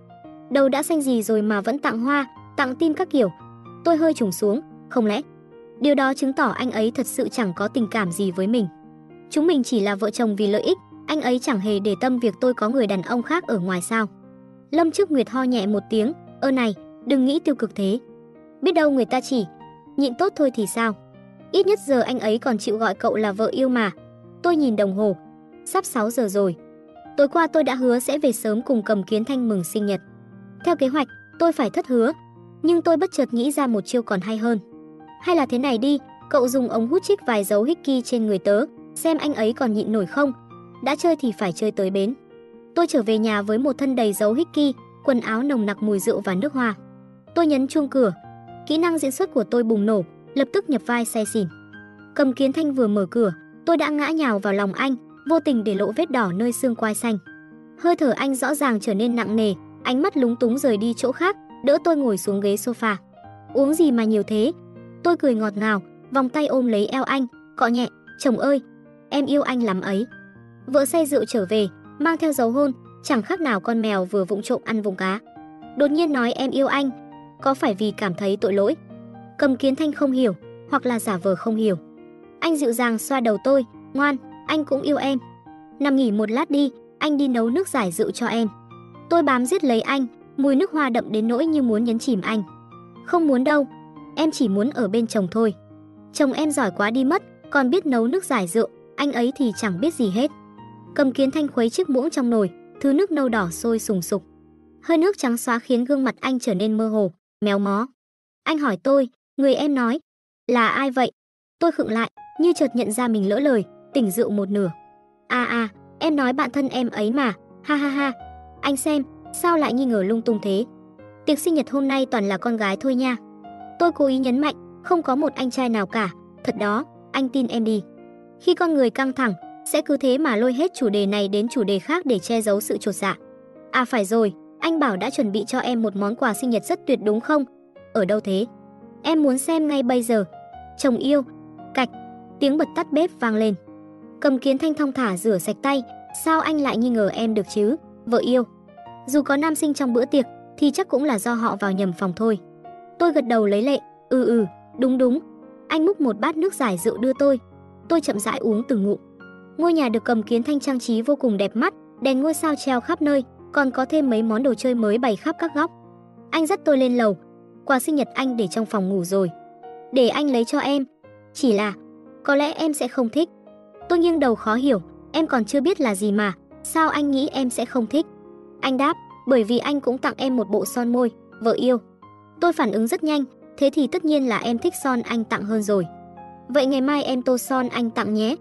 Đầu đã xanh gì rồi mà vẫn tặng hoa, tặng tim các kiểu. Tôi hơi trùng xuống, không lẽ? Điều đó chứng tỏ anh ấy thật sự chẳng có tình cảm gì với mình. Chúng mình chỉ là vợ chồng vì lợi ích, anh ấy chẳng hề để tâm việc tôi có người đàn ông khác ở ngoài sao. Lâm Trước Nguyệt ho nhẹ một tiếng, ơ này, đừng nghĩ tiêu cực thế. Biết đâu người ta chỉ nhịn tốt thôi thì sao. Ít nhất giờ anh ấy còn chịu gọi cậu là vợ yêu mà. Tôi nhìn đồng hồ, sắp 6 giờ rồi. Tối qua tôi đã hứa sẽ về sớm cùng cầm kiến thanh mừng sinh nhật. Theo kế hoạch, tôi phải thất hứa, nhưng tôi bất chợt nghĩ ra một chiêu còn hay hơn. Hay là thế này đi, cậu dùng ống hút chích vài dấu hickey trên người tớ, xem anh ấy còn nhịn nổi không. Đã chơi thì phải chơi tới bến. Tôi trở về nhà với một thân đầy dấu hickey, quần áo nồng nặc mùi rượu và nước hoa. Tôi nhấn chuông cửa. Kỹ năng diễn xuất của tôi bùng nổ, lập tức nhập vai say xỉn. Cầm Kiến Thanh vừa mở cửa, tôi đã ngã nhào vào lòng anh, vô tình để lộ vết đỏ nơi xương quai xanh. Hơi thở anh rõ ràng trở nên nặng nề, ánh mắt lúng túng rời đi chỗ khác, đỡ tôi ngồi xuống ghế sofa. Uống gì mà nhiều thế? Tôi cười ngọt ngào, vòng tay ôm lấy eo anh, cọ nhẹ, "Chồng ơi, em yêu anh lắm ấy." Vợ say rượu trở về, mang theo dấu hôn, chẳng khác nào con mèo vừa vụng trộm ăn vùng cá. Đột nhiên nói em yêu anh, có phải vì cảm thấy tội lỗi? Cầm Kiến Thanh không hiểu, hoặc là giả vờ không hiểu. Anh dịu dàng xoa đầu tôi, "Ngoan, anh cũng yêu em. Nằm nghỉ một lát đi, anh đi nấu nước giải rượu cho em." Tôi bám giết lấy anh, mùi nước hoa đậm đến nỗi như muốn nhấn chìm anh. Không muốn đâu, em chỉ muốn ở bên chồng thôi. Chồng em giỏi quá đi mất, còn biết nấu nước giải rượu, anh ấy thì chẳng biết gì hết. Cầm kiến thanh khuấy chiếc muỗng trong nồi, thứ nước nâu đỏ sôi sùng sục. Hơi nước trắng xóa khiến gương mặt anh trở nên mơ hồ, méo mó. Anh hỏi tôi, người em nói, là ai vậy? Tôi khựng lại, như chợt nhận ra mình lỡ lời, tỉnh rượu một nửa. À à, em nói bạn thân em ấy mà, ha ha ha. Anh xem, sao lại nghi ngờ lung tung thế? Tiệc sinh nhật hôm nay toàn là con gái thôi nha. Tôi cố ý nhấn mạnh, không có một anh trai nào cả, thật đó, anh tin em đi. Khi con người căng thẳng, sẽ cứ thế mà lôi hết chủ đề này đến chủ đề khác để che giấu sự trột dạ. À phải rồi, anh bảo đã chuẩn bị cho em một món quà sinh nhật rất tuyệt đúng không? Ở đâu thế? Em muốn xem ngay bây giờ. Chồng yêu. Cạch. Tiếng bật tắt bếp vang lên. Cầm kiến thanh thong thả rửa sạch tay. Sao anh lại nghi ngờ em được chứ? Vợ yêu. Dù có nam sinh trong bữa tiệc, thì chắc cũng là do họ vào nhầm phòng thôi. Tôi gật đầu lấy lệ. Ừ ừ, đúng đúng. Anh múc một bát nước giải rượu đưa tôi. Tôi chậm rãi uống từng ngụm. Ngôi nhà được cầm kiến thanh trang trí vô cùng đẹp mắt, đèn ngôi sao treo khắp nơi, còn có thêm mấy món đồ chơi mới bày khắp các góc. Anh dắt tôi lên lầu. Quà sinh nhật anh để trong phòng ngủ rồi. Để anh lấy cho em. Chỉ là, có lẽ em sẽ không thích. Tôi nghiêng đầu khó hiểu, em còn chưa biết là gì mà, sao anh nghĩ em sẽ không thích? Anh đáp, bởi vì anh cũng tặng em một bộ son môi, vợ yêu. Tôi phản ứng rất nhanh, thế thì tất nhiên là em thích son anh tặng hơn rồi. Vậy ngày mai em tô son anh tặng nhé.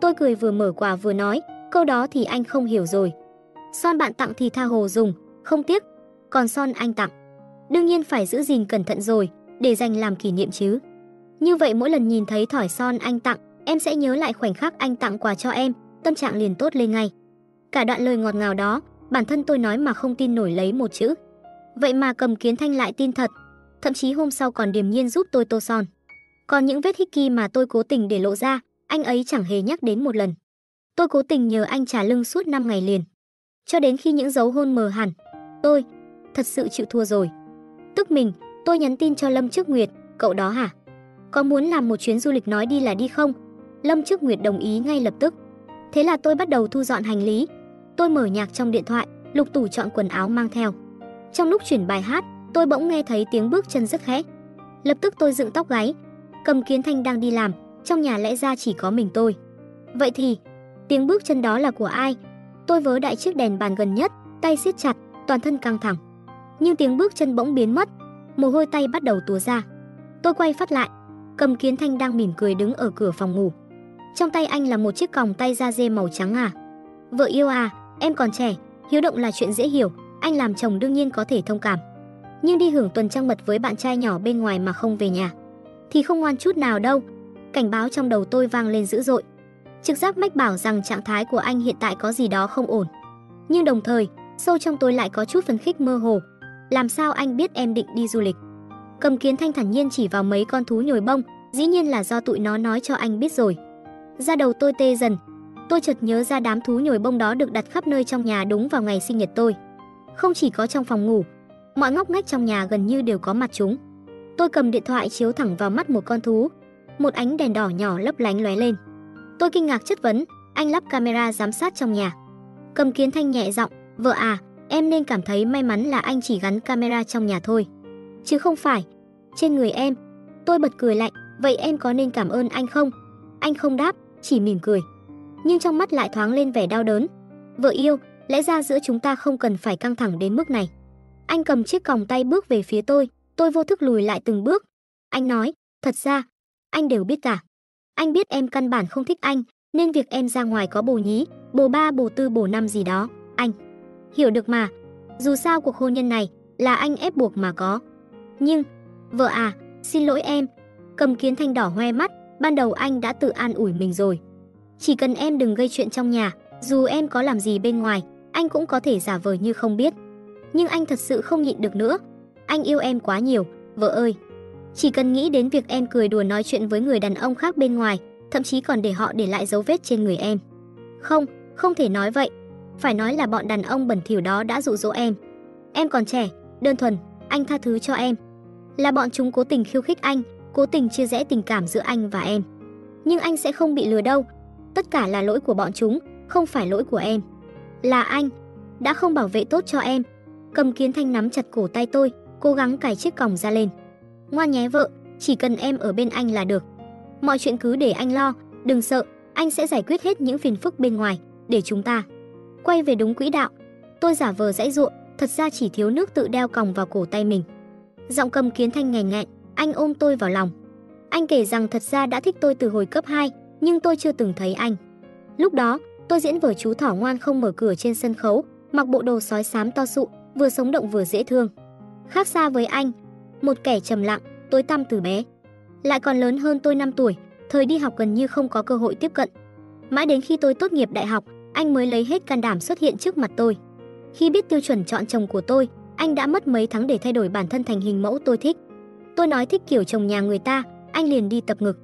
Tôi cười vừa mở quà vừa nói, câu đó thì anh không hiểu rồi. Son bạn tặng thì tha hồ dùng, không tiếc. Còn son anh tặng, đương nhiên phải giữ gìn cẩn thận rồi, để dành làm kỷ niệm chứ. Như vậy mỗi lần nhìn thấy thỏi son anh tặng, em sẽ nhớ lại khoảnh khắc anh tặng quà cho em, tâm trạng liền tốt lên ngay. Cả đoạn lời ngọt ngào đó, bản thân tôi nói mà không tin nổi lấy một chữ. Vậy mà cầm kiến thanh lại tin thật, thậm chí hôm sau còn điềm nhiên giúp tôi tô son. Còn những vết hickey mà tôi cố tình để lộ ra, anh ấy chẳng hề nhắc đến một lần. Tôi cố tình nhờ anh trả lưng suốt 5 ngày liền. Cho đến khi những dấu hôn mờ hẳn, tôi thật sự chịu thua rồi. Tức mình, tôi nhắn tin cho Lâm Trước Nguyệt, cậu đó hả? Có muốn làm một chuyến du lịch nói đi là đi không? Lâm Trước Nguyệt đồng ý ngay lập tức. Thế là tôi bắt đầu thu dọn hành lý. Tôi mở nhạc trong điện thoại, lục tủ chọn quần áo mang theo. Trong lúc chuyển bài hát, tôi bỗng nghe thấy tiếng bước chân rất khẽ. Lập tức tôi dựng tóc gáy. Cầm Kiến Thanh đang đi làm, trong nhà lẽ ra chỉ có mình tôi. Vậy thì, tiếng bước chân đó là của ai? Tôi vớ đại chiếc đèn bàn gần nhất, tay siết chặt, toàn thân căng thẳng. Nhưng tiếng bước chân bỗng biến mất, mồ hôi tay bắt đầu túa ra. Tôi quay phát lại, Cầm Kiến Thanh đang mỉm cười đứng ở cửa phòng ngủ. Trong tay anh là một chiếc còng tay da dê màu trắng à. Vợ yêu à, em còn trẻ, hiếu động là chuyện dễ hiểu, anh làm chồng đương nhiên có thể thông cảm. Nhưng đi hưởng tuần trăng mật với bạn trai nhỏ bên ngoài mà không về nhà, thì không ngoan chút nào đâu. Cảnh báo trong đầu tôi vang lên dữ dội. Trực giác mách bảo rằng trạng thái của anh hiện tại có gì đó không ổn. Nhưng đồng thời, sâu trong tôi lại có chút phấn khích mơ hồ. Làm sao anh biết em định đi du lịch? Cầm kiến thanh thản nhiên chỉ vào mấy con thú nhồi bông, dĩ nhiên là do tụi nó nói cho anh biết rồi. Ra đầu tôi tê dần, tôi chợt nhớ ra đám thú nhồi bông đó được đặt khắp nơi trong nhà đúng vào ngày sinh nhật tôi. Không chỉ có trong phòng ngủ, mọi ngóc ngách trong nhà gần như đều có mặt chúng. Tôi cầm điện thoại chiếu thẳng vào mắt một con thú, một ánh đèn đỏ nhỏ lấp lánh lóe lên. Tôi kinh ngạc chất vấn, anh lắp camera giám sát trong nhà. Cầm Kiến Thanh nhẹ giọng, "Vợ à, em nên cảm thấy may mắn là anh chỉ gắn camera trong nhà thôi, chứ không phải trên người em." Tôi bật cười lạnh, "Vậy em có nên cảm ơn anh không?" Anh không đáp, chỉ mỉm cười. Nhưng trong mắt lại thoáng lên vẻ đau đớn. "Vợ yêu, lẽ ra giữa chúng ta không cần phải căng thẳng đến mức này." Anh cầm chiếc còng tay bước về phía tôi, tôi vô thức lùi lại từng bước. Anh nói, "Thật ra, anh đều biết cả. Anh biết em căn bản không thích anh, nên việc em ra ngoài có bồ nhí, bồ ba, bồ tư, bồ năm gì đó, anh hiểu được mà. Dù sao cuộc hôn nhân này là anh ép buộc mà có. Nhưng, vợ à, xin lỗi em. Cầm kiến thanh đỏ hoe mắt, ban đầu anh đã tự an ủi mình rồi. Chỉ cần em đừng gây chuyện trong nhà, dù em có làm gì bên ngoài, anh cũng có thể giả vờ như không biết. Nhưng anh thật sự không nhịn được nữa. Anh yêu em quá nhiều, vợ ơi. Chỉ cần nghĩ đến việc em cười đùa nói chuyện với người đàn ông khác bên ngoài, thậm chí còn để họ để lại dấu vết trên người em. Không, không thể nói vậy. Phải nói là bọn đàn ông bẩn thỉu đó đã dụ dỗ em. Em còn trẻ, đơn thuần, anh tha thứ cho em. Là bọn chúng cố tình khiêu khích anh, cố tình chia rẽ tình cảm giữa anh và em. Nhưng anh sẽ không bị lừa đâu. Tất cả là lỗi của bọn chúng, không phải lỗi của em. Là anh đã không bảo vệ tốt cho em. Cầm Kiến Thanh nắm chặt cổ tay tôi, cố gắng cài chiếc còng ra lên. Ngoan nhé vợ, chỉ cần em ở bên anh là được. Mọi chuyện cứ để anh lo, đừng sợ, anh sẽ giải quyết hết những phiền phức bên ngoài, để chúng ta quay về đúng quỹ đạo. Tôi giả vờ dãy ruộng, thật ra chỉ thiếu nước tự đeo còng vào cổ tay mình. Giọng cầm kiến thanh nghèn nghẹn, anh ôm tôi vào lòng. Anh kể rằng thật ra đã thích tôi từ hồi cấp 2, nhưng tôi chưa từng thấy anh. Lúc đó, tôi diễn vở chú thỏ ngoan không mở cửa trên sân khấu, mặc bộ đồ sói xám to sụ, vừa sống động vừa dễ thương. Khác xa với anh, một kẻ trầm lặng, tối tăm từ bé. Lại còn lớn hơn tôi 5 tuổi, thời đi học gần như không có cơ hội tiếp cận. Mãi đến khi tôi tốt nghiệp đại học, anh mới lấy hết can đảm xuất hiện trước mặt tôi. Khi biết tiêu chuẩn chọn chồng của tôi, anh đã mất mấy tháng để thay đổi bản thân thành hình mẫu tôi thích. Tôi nói thích kiểu chồng nhà người ta, anh liền đi tập ngực.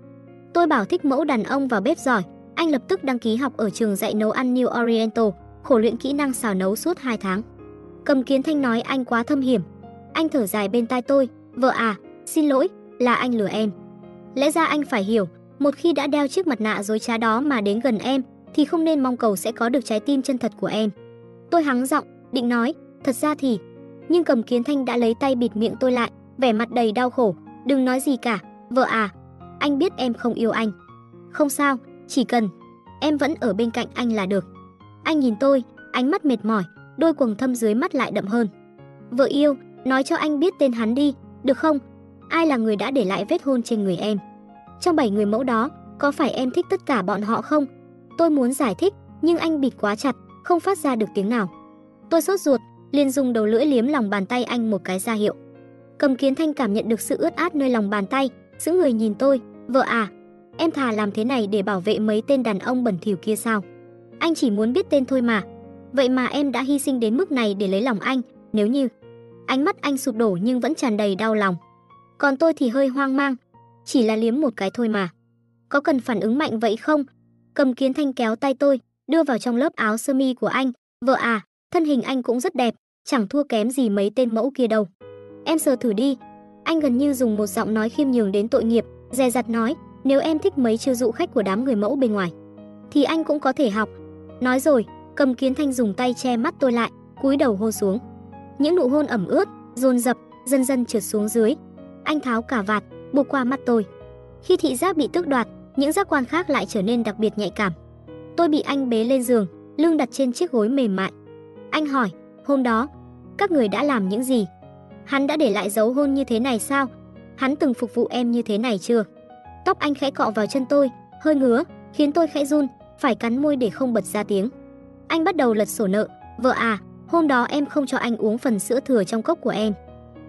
Tôi bảo thích mẫu đàn ông vào bếp giỏi, anh lập tức đăng ký học ở trường dạy nấu ăn New Oriental, khổ luyện kỹ năng xào nấu suốt 2 tháng. Cầm Kiến Thanh nói anh quá thâm hiểm. Anh thở dài bên tai tôi, "Vợ à, xin lỗi, là anh lừa em." Lẽ ra anh phải hiểu, một khi đã đeo chiếc mặt nạ dối trá đó mà đến gần em, thì không nên mong cầu sẽ có được trái tim chân thật của em. Tôi hắng giọng, định nói, thật ra thì, nhưng Cầm Kiến Thanh đã lấy tay bịt miệng tôi lại, vẻ mặt đầy đau khổ, đừng nói gì cả, vợ à, anh biết em không yêu anh. Không sao, chỉ cần em vẫn ở bên cạnh anh là được. Anh nhìn tôi, ánh mắt mệt mỏi, đôi quầng thâm dưới mắt lại đậm hơn. Vợ yêu, nói cho anh biết tên hắn đi, được không? Ai là người đã để lại vết hôn trên người em? Trong bảy người mẫu đó, có phải em thích tất cả bọn họ không? Tôi muốn giải thích, nhưng anh bịt quá chặt, không phát ra được tiếng nào. Tôi sốt ruột, liền dùng đầu lưỡi liếm lòng bàn tay anh một cái ra hiệu. Cầm Kiến Thanh cảm nhận được sự ướt át nơi lòng bàn tay, giữ người nhìn tôi, "Vợ à, em thà làm thế này để bảo vệ mấy tên đàn ông bẩn thỉu kia sao? Anh chỉ muốn biết tên thôi mà. Vậy mà em đã hy sinh đến mức này để lấy lòng anh, nếu như..." Ánh mắt anh sụp đổ nhưng vẫn tràn đầy đau lòng. Còn tôi thì hơi hoang mang, chỉ là liếm một cái thôi mà. Có cần phản ứng mạnh vậy không? Cầm Kiến Thanh kéo tay tôi, đưa vào trong lớp áo sơ mi của anh. Vợ à, thân hình anh cũng rất đẹp, chẳng thua kém gì mấy tên mẫu kia đâu. Em sờ thử đi. Anh gần như dùng một giọng nói khiêm nhường đến tội nghiệp, dè dặt nói, nếu em thích mấy chiêu dụ khách của đám người mẫu bên ngoài, thì anh cũng có thể học. Nói rồi, Cầm Kiến Thanh dùng tay che mắt tôi lại, cúi đầu hôn xuống. Những nụ hôn ẩm ướt, dồn dập, dần dần trượt xuống dưới. Anh tháo cả vạt, buộc qua mắt tôi. Khi thị giác bị tước đoạt, những giác quan khác lại trở nên đặc biệt nhạy cảm. Tôi bị anh bế lên giường, lưng đặt trên chiếc gối mềm mại. Anh hỏi, hôm đó, các người đã làm những gì? Hắn đã để lại dấu hôn như thế này sao? Hắn từng phục vụ em như thế này chưa? Tóc anh khẽ cọ vào chân tôi, hơi ngứa, khiến tôi khẽ run, phải cắn môi để không bật ra tiếng. Anh bắt đầu lật sổ nợ, vợ à, hôm đó em không cho anh uống phần sữa thừa trong cốc của em.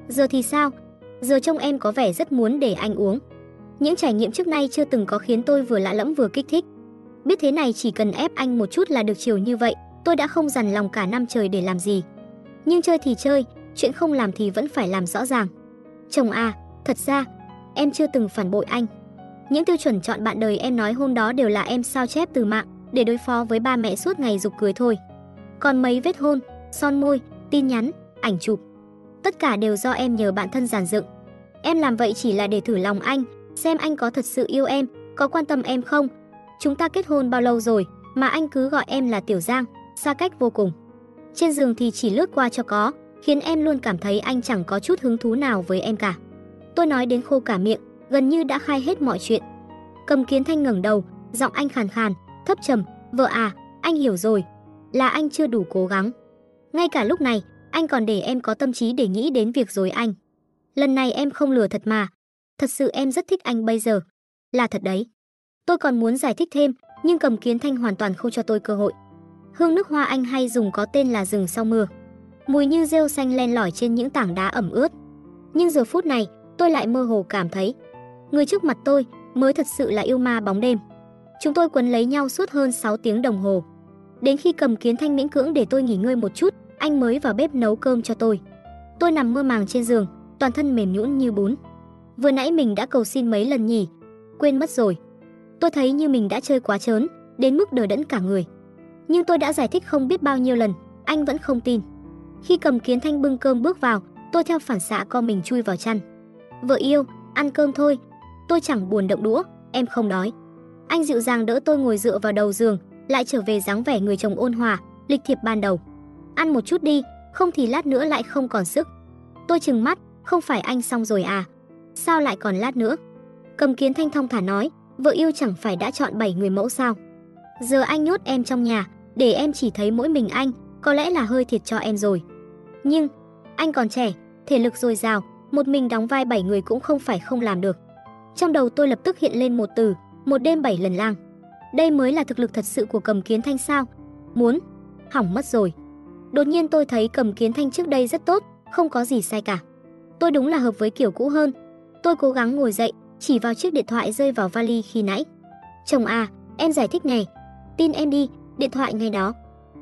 Giờ thì sao? Giờ trông em có vẻ rất muốn để anh uống. Những trải nghiệm trước nay chưa từng có khiến tôi vừa lạ lẫm vừa kích thích. Biết thế này chỉ cần ép anh một chút là được chiều như vậy, tôi đã không dằn lòng cả năm trời để làm gì. Nhưng chơi thì chơi, chuyện không làm thì vẫn phải làm rõ ràng. Chồng à, thật ra, em chưa từng phản bội anh. Những tiêu chuẩn chọn bạn đời em nói hôm đó đều là em sao chép từ mạng để đối phó với ba mẹ suốt ngày dục cưới thôi. Còn mấy vết hôn, son môi, tin nhắn, ảnh chụp, tất cả đều do em nhờ bạn thân giàn dựng. Em làm vậy chỉ là để thử lòng anh, xem anh có thật sự yêu em, có quan tâm em không. Chúng ta kết hôn bao lâu rồi, mà anh cứ gọi em là Tiểu Giang, xa cách vô cùng. Trên giường thì chỉ lướt qua cho có, khiến em luôn cảm thấy anh chẳng có chút hứng thú nào với em cả. Tôi nói đến khô cả miệng, gần như đã khai hết mọi chuyện. Cầm Kiến Thanh ngẩng đầu, giọng anh khàn khàn, thấp trầm, "Vợ à, anh hiểu rồi, là anh chưa đủ cố gắng. Ngay cả lúc này, anh còn để em có tâm trí để nghĩ đến việc rồi anh. Lần này em không lừa thật mà. Thật sự em rất thích anh bây giờ. Là thật đấy. Tôi còn muốn giải thích thêm, nhưng cầm kiến thanh hoàn toàn không cho tôi cơ hội. Hương nước hoa anh hay dùng có tên là rừng sau mưa. Mùi như rêu xanh len lỏi trên những tảng đá ẩm ướt. Nhưng giờ phút này, tôi lại mơ hồ cảm thấy người trước mặt tôi mới thật sự là yêu ma bóng đêm. Chúng tôi quấn lấy nhau suốt hơn 6 tiếng đồng hồ. Đến khi cầm kiến thanh miễn cưỡng để tôi nghỉ ngơi một chút, anh mới vào bếp nấu cơm cho tôi. Tôi nằm mơ màng trên giường, toàn thân mềm nhũn như bún. Vừa nãy mình đã cầu xin mấy lần nhỉ? Quên mất rồi. Tôi thấy như mình đã chơi quá trớn, đến mức đờ đẫn cả người. Nhưng tôi đã giải thích không biết bao nhiêu lần, anh vẫn không tin. Khi cầm kiến thanh bưng cơm bước vào, tôi theo phản xạ co mình chui vào chăn. Vợ yêu, ăn cơm thôi. Tôi chẳng buồn động đũa, em không đói. Anh dịu dàng đỡ tôi ngồi dựa vào đầu giường, lại trở về dáng vẻ người chồng ôn hòa, lịch thiệp ban đầu. Ăn một chút đi, không thì lát nữa lại không còn sức. Tôi chừng mắt, không phải anh xong rồi à? Sao lại còn lát nữa? Cầm kiến thanh thông thả nói, vợ yêu chẳng phải đã chọn 7 người mẫu sao? Giờ anh nhốt em trong nhà, để em chỉ thấy mỗi mình anh, có lẽ là hơi thiệt cho em rồi. Nhưng, anh còn trẻ, thể lực dồi dào, một mình đóng vai 7 người cũng không phải không làm được. Trong đầu tôi lập tức hiện lên một từ, một đêm 7 lần lang. Đây mới là thực lực thật sự của cầm kiến thanh sao? Muốn, hỏng mất rồi. Đột nhiên tôi thấy cầm kiến thanh trước đây rất tốt, không có gì sai cả. Tôi đúng là hợp với kiểu cũ hơn. Tôi cố gắng ngồi dậy, chỉ vào chiếc điện thoại rơi vào vali khi nãy. Chồng à, em giải thích này. Tin em đi, điện thoại ngay đó.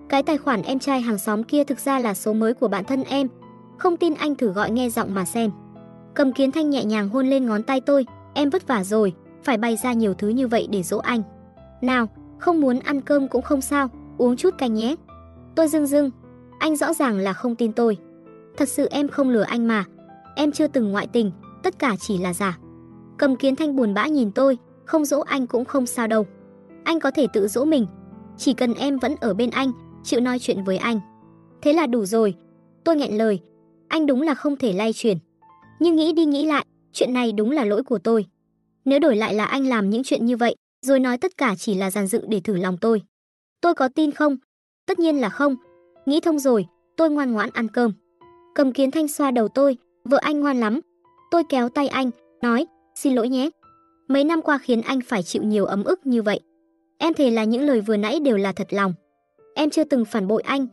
Cái tài khoản em trai hàng xóm kia thực ra là số mới của bạn thân em. Không tin anh thử gọi nghe giọng mà xem. Cầm kiến thanh nhẹ nhàng hôn lên ngón tay tôi. Em vất vả rồi, phải bày ra nhiều thứ như vậy để dỗ anh. Nào, không muốn ăn cơm cũng không sao, uống chút canh nhé. Tôi dưng dưng, anh rõ ràng là không tin tôi. Thật sự em không lừa anh mà. Em chưa từng ngoại tình, tất cả chỉ là giả. Cầm kiến thanh buồn bã nhìn tôi, không dỗ anh cũng không sao đâu. Anh có thể tự dỗ mình, chỉ cần em vẫn ở bên anh, chịu nói chuyện với anh. Thế là đủ rồi. Tôi nghẹn lời, anh đúng là không thể lay chuyển. Nhưng nghĩ đi nghĩ lại, chuyện này đúng là lỗi của tôi. Nếu đổi lại là anh làm những chuyện như vậy, rồi nói tất cả chỉ là giàn dựng để thử lòng tôi. Tôi có tin không? Tất nhiên là không. Nghĩ thông rồi, tôi ngoan ngoãn ăn cơm. Cầm kiến thanh xoa đầu tôi, vợ anh ngoan lắm. Tôi kéo tay anh, nói, xin lỗi nhé. Mấy năm qua khiến anh phải chịu nhiều ấm ức như vậy. Em thề là những lời vừa nãy đều là thật lòng. Em chưa từng phản bội anh.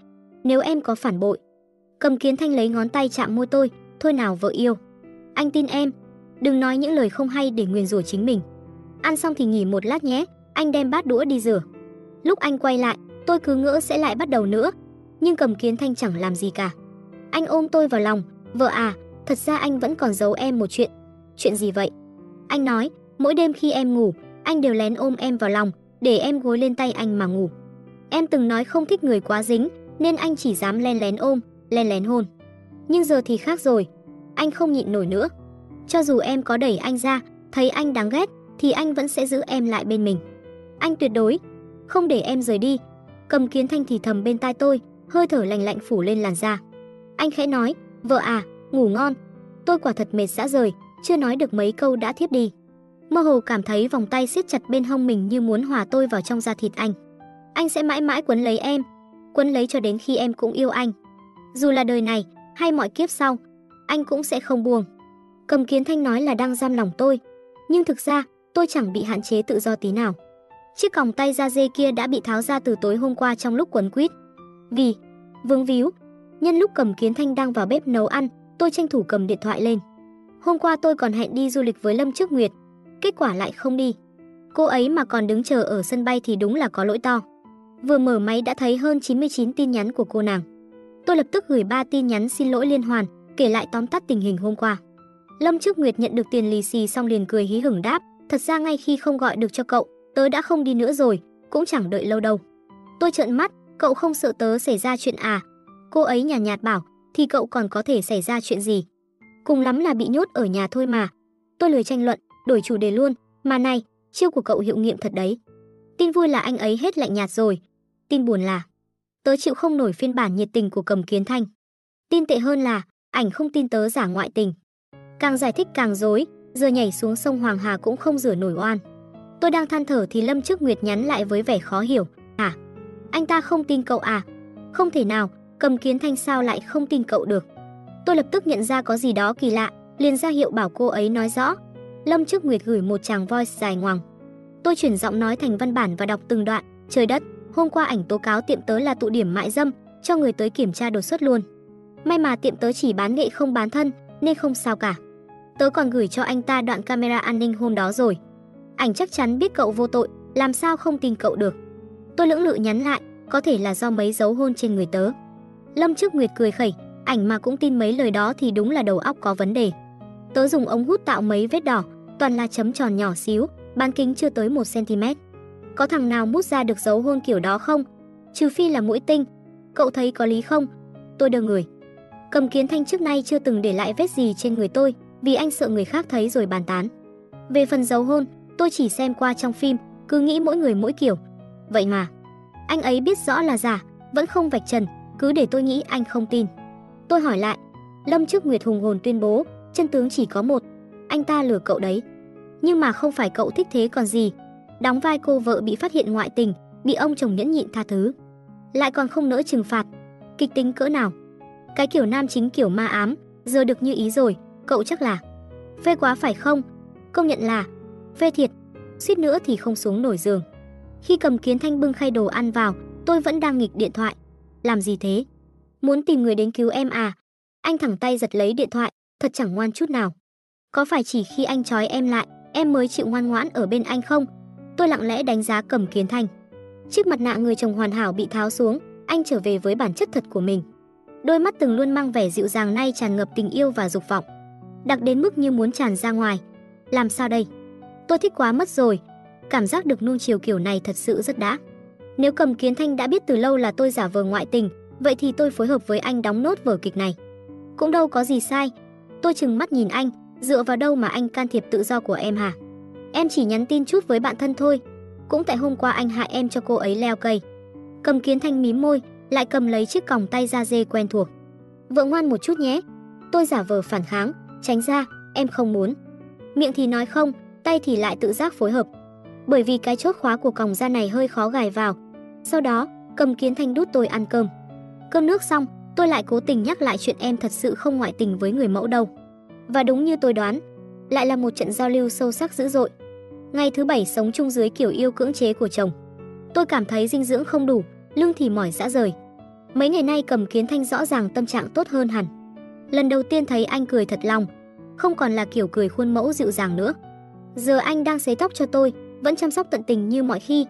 Nếu em có phản bội. Cầm kiến thanh lấy ngón tay chạm môi tôi, thôi nào vợ yêu. Anh tin em, đừng nói những lời không hay để nguyền rủa chính mình. Ăn xong thì nghỉ một lát nhé, anh đem bát đũa đi rửa. Lúc anh quay lại, tôi cứ ngỡ sẽ lại bắt đầu nữa, nhưng cầm kiến thanh chẳng làm gì cả. Anh ôm tôi vào lòng, vợ à, thật ra anh vẫn còn giấu em một chuyện. Chuyện gì vậy? Anh nói, mỗi đêm khi em ngủ, anh đều lén ôm em vào lòng, để em gối lên tay anh mà ngủ. Em từng nói không thích người quá dính, nên anh chỉ dám len lén ôm, len lén hôn. Nhưng giờ thì khác rồi, anh không nhịn nổi nữa. Cho dù em có đẩy anh ra, thấy anh đáng ghét, thì anh vẫn sẽ giữ em lại bên mình. Anh tuyệt đối không để em rời đi. Cầm Kiến Thanh thì thầm bên tai tôi, hơi thở lành lạnh phủ lên làn da. Anh khẽ nói, "Vợ à, ngủ ngon." Tôi quả thật mệt dã rời, chưa nói được mấy câu đã thiếp đi. Mơ hồ cảm thấy vòng tay siết chặt bên hông mình như muốn hòa tôi vào trong da thịt anh. Anh sẽ mãi mãi quấn lấy em, quấn lấy cho đến khi em cũng yêu anh. Dù là đời này hay mọi kiếp sau, anh cũng sẽ không buông. Cầm Kiến Thanh nói là đang giam lòng tôi, nhưng thực ra tôi chẳng bị hạn chế tự do tí nào. Chiếc còng tay da dê kia đã bị tháo ra từ tối hôm qua trong lúc quấn quýt. Vì, vương víu, nhân lúc cầm kiến thanh đang vào bếp nấu ăn, tôi tranh thủ cầm điện thoại lên. Hôm qua tôi còn hẹn đi du lịch với Lâm Trước Nguyệt, kết quả lại không đi. Cô ấy mà còn đứng chờ ở sân bay thì đúng là có lỗi to. Vừa mở máy đã thấy hơn 99 tin nhắn của cô nàng. Tôi lập tức gửi 3 tin nhắn xin lỗi liên hoàn, kể lại tóm tắt tình hình hôm qua. Lâm Trước Nguyệt nhận được tiền lì xì xong liền cười hí hửng đáp, thật ra ngay khi không gọi được cho cậu, tớ đã không đi nữa rồi, cũng chẳng đợi lâu đâu. Tôi trợn mắt, cậu không sợ tớ xảy ra chuyện à? Cô ấy nhàn nhạt, nhạt bảo, thì cậu còn có thể xảy ra chuyện gì? Cùng lắm là bị nhốt ở nhà thôi mà. Tôi lười tranh luận, đổi chủ đề luôn, mà này, chiêu của cậu hiệu nghiệm thật đấy. Tin vui là anh ấy hết lạnh nhạt rồi. Tin buồn là tớ chịu không nổi phiên bản nhiệt tình của Cầm Kiến Thanh. Tin tệ hơn là ảnh không tin tớ giả ngoại tình. Càng giải thích càng dối, giờ nhảy xuống sông Hoàng Hà cũng không rửa nổi oan. Tôi đang than thở thì Lâm Trước Nguyệt nhắn lại với vẻ khó hiểu. Anh ta không tin cậu à? Không thể nào, cầm kiến thanh sao lại không tin cậu được. Tôi lập tức nhận ra có gì đó kỳ lạ, liền ra hiệu bảo cô ấy nói rõ. Lâm Trước Nguyệt gửi một tràng voice dài ngoằng. Tôi chuyển giọng nói thành văn bản và đọc từng đoạn. Trời đất, hôm qua ảnh tố cáo tiệm tớ là tụ điểm mại dâm, cho người tới kiểm tra đột xuất luôn. May mà tiệm tớ chỉ bán nghệ không bán thân, nên không sao cả. Tớ còn gửi cho anh ta đoạn camera an ninh hôm đó rồi. Ảnh chắc chắn biết cậu vô tội, làm sao không tin cậu được. Tôi lưỡng lự nhắn lại, có thể là do mấy dấu hôn trên người tớ. Lâm Trước Nguyệt cười khẩy, ảnh mà cũng tin mấy lời đó thì đúng là đầu óc có vấn đề. Tớ dùng ống hút tạo mấy vết đỏ, toàn là chấm tròn nhỏ xíu, bán kính chưa tới 1 cm. Có thằng nào mút ra được dấu hôn kiểu đó không? Trừ phi là mũi tinh. Cậu thấy có lý không? Tôi đờ người. Cầm Kiến Thanh trước nay chưa từng để lại vết gì trên người tôi, vì anh sợ người khác thấy rồi bàn tán. Về phần dấu hôn, tôi chỉ xem qua trong phim, cứ nghĩ mỗi người mỗi kiểu. Vậy mà, anh ấy biết rõ là giả, vẫn không vạch trần, cứ để tôi nghĩ anh không tin. Tôi hỏi lại, Lâm trước Nguyệt hùng hồn tuyên bố, chân tướng chỉ có một, anh ta lừa cậu đấy. Nhưng mà không phải cậu thích thế còn gì. Đóng vai cô vợ bị phát hiện ngoại tình, bị ông chồng nhẫn nhịn tha thứ. Lại còn không nỡ trừng phạt. Kịch tính cỡ nào? Cái kiểu nam chính kiểu ma ám, giờ được như ý rồi, cậu chắc là phê quá phải không? Công nhận là phê thiệt, suýt nữa thì không xuống nổi giường. Khi cầm kiến thanh bưng khay đồ ăn vào, tôi vẫn đang nghịch điện thoại. Làm gì thế? Muốn tìm người đến cứu em à? Anh thẳng tay giật lấy điện thoại, thật chẳng ngoan chút nào. Có phải chỉ khi anh trói em lại, em mới chịu ngoan ngoãn ở bên anh không? Tôi lặng lẽ đánh giá cầm kiến thanh. Chiếc mặt nạ người chồng hoàn hảo bị tháo xuống, anh trở về với bản chất thật của mình. Đôi mắt từng luôn mang vẻ dịu dàng nay tràn ngập tình yêu và dục vọng. Đặc đến mức như muốn tràn ra ngoài. Làm sao đây? Tôi thích quá mất rồi. Cảm giác được nuông chiều kiểu này thật sự rất đã. Nếu cầm kiến thanh đã biết từ lâu là tôi giả vờ ngoại tình, vậy thì tôi phối hợp với anh đóng nốt vở kịch này. Cũng đâu có gì sai. Tôi chừng mắt nhìn anh, dựa vào đâu mà anh can thiệp tự do của em hả? Em chỉ nhắn tin chút với bạn thân thôi. Cũng tại hôm qua anh hại em cho cô ấy leo cây. Cầm kiến thanh mím môi, lại cầm lấy chiếc còng tay da dê quen thuộc. Vợ ngoan một chút nhé. Tôi giả vờ phản kháng, tránh ra, em không muốn. Miệng thì nói không, tay thì lại tự giác phối hợp. Bởi vì cái chốt khóa của còng da này hơi khó gài vào. Sau đó, cầm kiến thanh đút tôi ăn cơm. Cơm nước xong, tôi lại cố tình nhắc lại chuyện em thật sự không ngoại tình với người mẫu đâu. Và đúng như tôi đoán, lại là một trận giao lưu sâu sắc dữ dội. Ngày thứ bảy sống chung dưới kiểu yêu cưỡng chế của chồng. Tôi cảm thấy dinh dưỡng không đủ, lưng thì mỏi dã rời. Mấy ngày nay cầm kiến thanh rõ ràng tâm trạng tốt hơn hẳn. Lần đầu tiên thấy anh cười thật lòng, không còn là kiểu cười khuôn mẫu dịu dàng nữa. Giờ anh đang sấy tóc cho tôi, vẫn chăm sóc tận tình như mọi khi.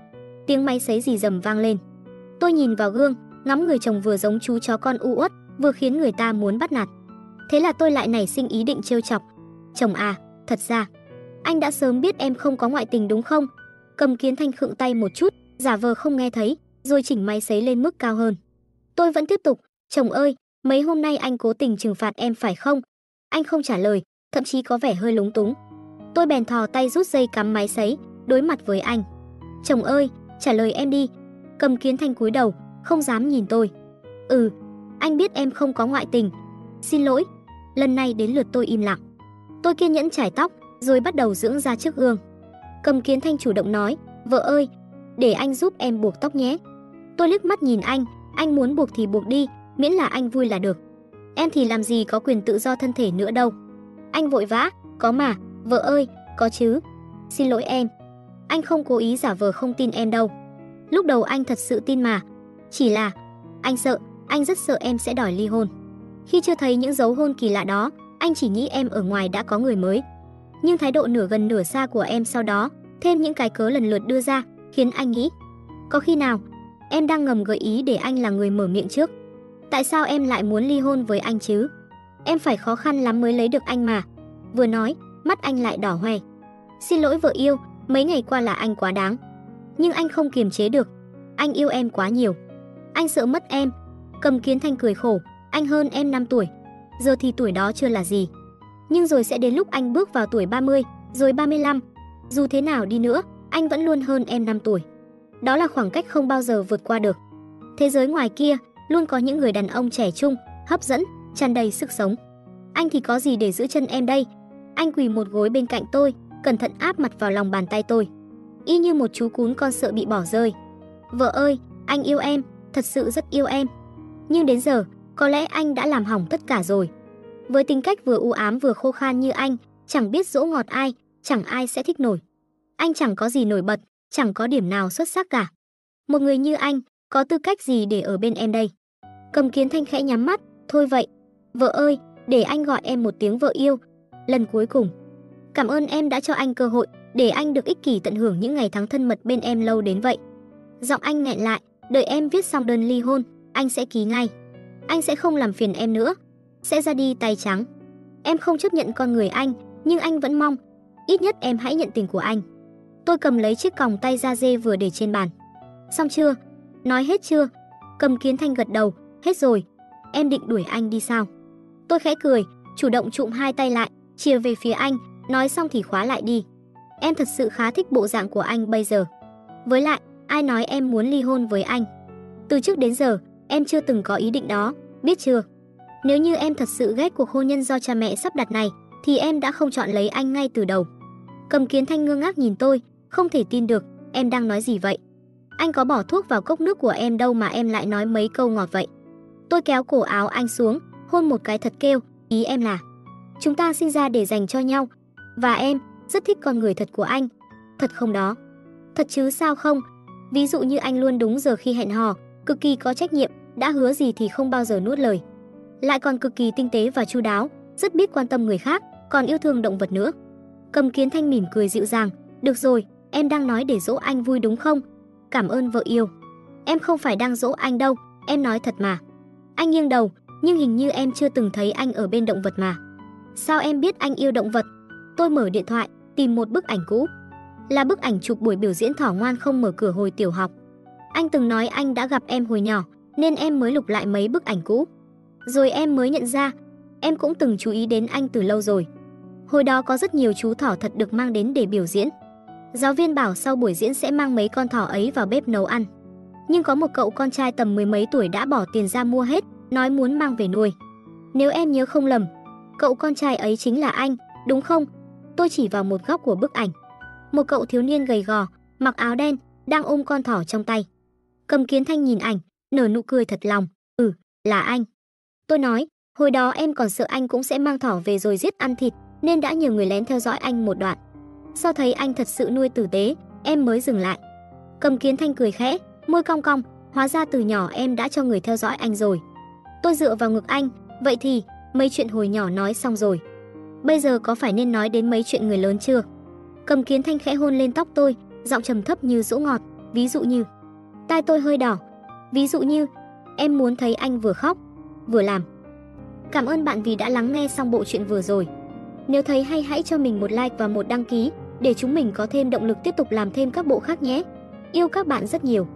Tiếng máy sấy rì rầm vang lên. Tôi nhìn vào gương, ngắm người chồng vừa giống chú chó con u uất, vừa khiến người ta muốn bắt nạt. Thế là tôi lại nảy sinh ý định trêu chọc. Chồng à, thật ra, anh đã sớm biết em không có ngoại tình đúng không? Cầm kiến thanh khựng tay một chút, giả vờ không nghe thấy, rồi chỉnh máy sấy lên mức cao hơn. Tôi vẫn tiếp tục, chồng ơi, mấy hôm nay anh cố tình trừng phạt em phải không? Anh không trả lời, thậm chí có vẻ hơi lúng túng. Tôi bèn thò tay rút dây cắm máy sấy, đối mặt với anh. Chồng ơi, trả lời em đi. Cầm kiến thanh cúi đầu, không dám nhìn tôi. Ừ, anh biết em không có ngoại tình. Xin lỗi, lần này đến lượt tôi im lặng. Tôi kiên nhẫn chải tóc, rồi bắt đầu dưỡng ra trước gương. Cầm kiến thanh chủ động nói, vợ ơi, để anh giúp em buộc tóc nhé. Tôi liếc mắt nhìn anh, anh muốn buộc thì buộc đi, miễn là anh vui là được. Em thì làm gì có quyền tự do thân thể nữa đâu. Anh vội vã, có mà, vợ ơi, có chứ. Xin lỗi em. Anh không cố ý giả vờ không tin em đâu. Lúc đầu anh thật sự tin mà. Chỉ là, anh sợ, anh rất sợ em sẽ đòi ly hôn. Khi chưa thấy những dấu hôn kỳ lạ đó, anh chỉ nghĩ em ở ngoài đã có người mới. Nhưng thái độ nửa gần nửa xa của em sau đó, thêm những cái cớ lần lượt đưa ra, khiến anh nghĩ, có khi nào em đang ngầm gợi ý để anh là người mở miệng trước. Tại sao em lại muốn ly hôn với anh chứ? Em phải khó khăn lắm mới lấy được anh mà. Vừa nói, mắt anh lại đỏ hoe. Xin lỗi vợ yêu, mấy ngày qua là anh quá đáng. Nhưng anh không kiềm chế được. Anh yêu em quá nhiều. Anh sợ mất em. Cầm kiến thanh cười khổ, anh hơn em 5 tuổi. Giờ thì tuổi đó chưa là gì. Nhưng rồi sẽ đến lúc anh bước vào tuổi 30, rồi 35. Dù thế nào đi nữa, anh vẫn luôn hơn em 5 tuổi. đó là khoảng cách không bao giờ vượt qua được. Thế giới ngoài kia luôn có những người đàn ông trẻ trung, hấp dẫn, tràn đầy sức sống. Anh thì có gì để giữ chân em đây? Anh quỳ một gối bên cạnh tôi, cẩn thận áp mặt vào lòng bàn tay tôi. Y như một chú cún con sợ bị bỏ rơi. Vợ ơi, anh yêu em, thật sự rất yêu em. Nhưng đến giờ, có lẽ anh đã làm hỏng tất cả rồi. Với tính cách vừa u ám vừa khô khan như anh, chẳng biết dỗ ngọt ai, chẳng ai sẽ thích nổi. Anh chẳng có gì nổi bật, chẳng có điểm nào xuất sắc cả. Một người như anh, có tư cách gì để ở bên em đây? Cầm kiến thanh khẽ nhắm mắt, thôi vậy. Vợ ơi, để anh gọi em một tiếng vợ yêu. Lần cuối cùng. Cảm ơn em đã cho anh cơ hội, để anh được ích kỷ tận hưởng những ngày tháng thân mật bên em lâu đến vậy. Giọng anh nghẹn lại, đợi em viết xong đơn ly hôn, anh sẽ ký ngay. Anh sẽ không làm phiền em nữa, sẽ ra đi tay trắng. Em không chấp nhận con người anh, nhưng anh vẫn mong, ít nhất em hãy nhận tình của anh. Tôi cầm lấy chiếc còng tay da dê vừa để trên bàn. Xong chưa? Nói hết chưa? Cầm kiến thanh gật đầu, hết rồi. Em định đuổi anh đi sao? Tôi khẽ cười, chủ động trụm hai tay lại, chia về phía anh, nói xong thì khóa lại đi. Em thật sự khá thích bộ dạng của anh bây giờ. Với lại, ai nói em muốn ly hôn với anh? Từ trước đến giờ, em chưa từng có ý định đó, biết chưa? Nếu như em thật sự ghét cuộc hôn nhân do cha mẹ sắp đặt này, thì em đã không chọn lấy anh ngay từ đầu. Cầm kiến thanh ngơ ngác nhìn tôi, không thể tin được, em đang nói gì vậy? Anh có bỏ thuốc vào cốc nước của em đâu mà em lại nói mấy câu ngọt vậy. Tôi kéo cổ áo anh xuống, hôn một cái thật kêu, ý em là chúng ta sinh ra để dành cho nhau, và em rất thích con người thật của anh. Thật không đó? Thật chứ sao không? Ví dụ như anh luôn đúng giờ khi hẹn hò, cực kỳ có trách nhiệm, đã hứa gì thì không bao giờ nuốt lời. Lại còn cực kỳ tinh tế và chu đáo, rất biết quan tâm người khác, còn yêu thương động vật nữa. Cầm Kiến Thanh mỉm cười dịu dàng, "Được rồi, em đang nói để dỗ anh vui đúng không? Cảm ơn vợ yêu. Em không phải đang dỗ anh đâu, em nói thật mà." Anh nghiêng đầu, nhưng hình như em chưa từng thấy anh ở bên động vật mà. Sao em biết anh yêu động vật? Tôi mở điện thoại, tìm một bức ảnh cũ. Là bức ảnh chụp buổi biểu diễn thỏ ngoan không mở cửa hồi tiểu học. Anh từng nói anh đã gặp em hồi nhỏ, nên em mới lục lại mấy bức ảnh cũ. Rồi em mới nhận ra, em cũng từng chú ý đến anh từ lâu rồi. Hồi đó có rất nhiều chú thỏ thật được mang đến để biểu diễn. Giáo viên bảo sau buổi diễn sẽ mang mấy con thỏ ấy vào bếp nấu ăn. Nhưng có một cậu con trai tầm mười mấy tuổi đã bỏ tiền ra mua hết, nói muốn mang về nuôi. Nếu em nhớ không lầm, cậu con trai ấy chính là anh, đúng không? Tôi chỉ vào một góc của bức ảnh. Một cậu thiếu niên gầy gò, mặc áo đen, đang ôm con thỏ trong tay. Cầm kiến thanh nhìn ảnh, nở nụ cười thật lòng. Ừ, là anh. Tôi nói, hồi đó em còn sợ anh cũng sẽ mang thỏ về rồi giết ăn thịt, nên đã nhờ người lén theo dõi anh một đoạn. Sau thấy anh thật sự nuôi tử tế, em mới dừng lại. Cầm kiến thanh cười khẽ, môi cong cong, hóa ra từ nhỏ em đã cho người theo dõi anh rồi. Tôi dựa vào ngực anh, vậy thì, mấy chuyện hồi nhỏ nói xong rồi. Bây giờ có phải nên nói đến mấy chuyện người lớn chưa? Cầm kiến thanh khẽ hôn lên tóc tôi, giọng trầm thấp như dỗ ngọt, ví dụ như tai tôi hơi đỏ, ví dụ như em muốn thấy anh vừa khóc, vừa làm. Cảm ơn bạn vì đã lắng nghe xong bộ chuyện vừa rồi. Nếu thấy hay hãy cho mình một like và một đăng ký để chúng mình có thêm động lực tiếp tục làm thêm các bộ khác nhé. Yêu các bạn rất nhiều.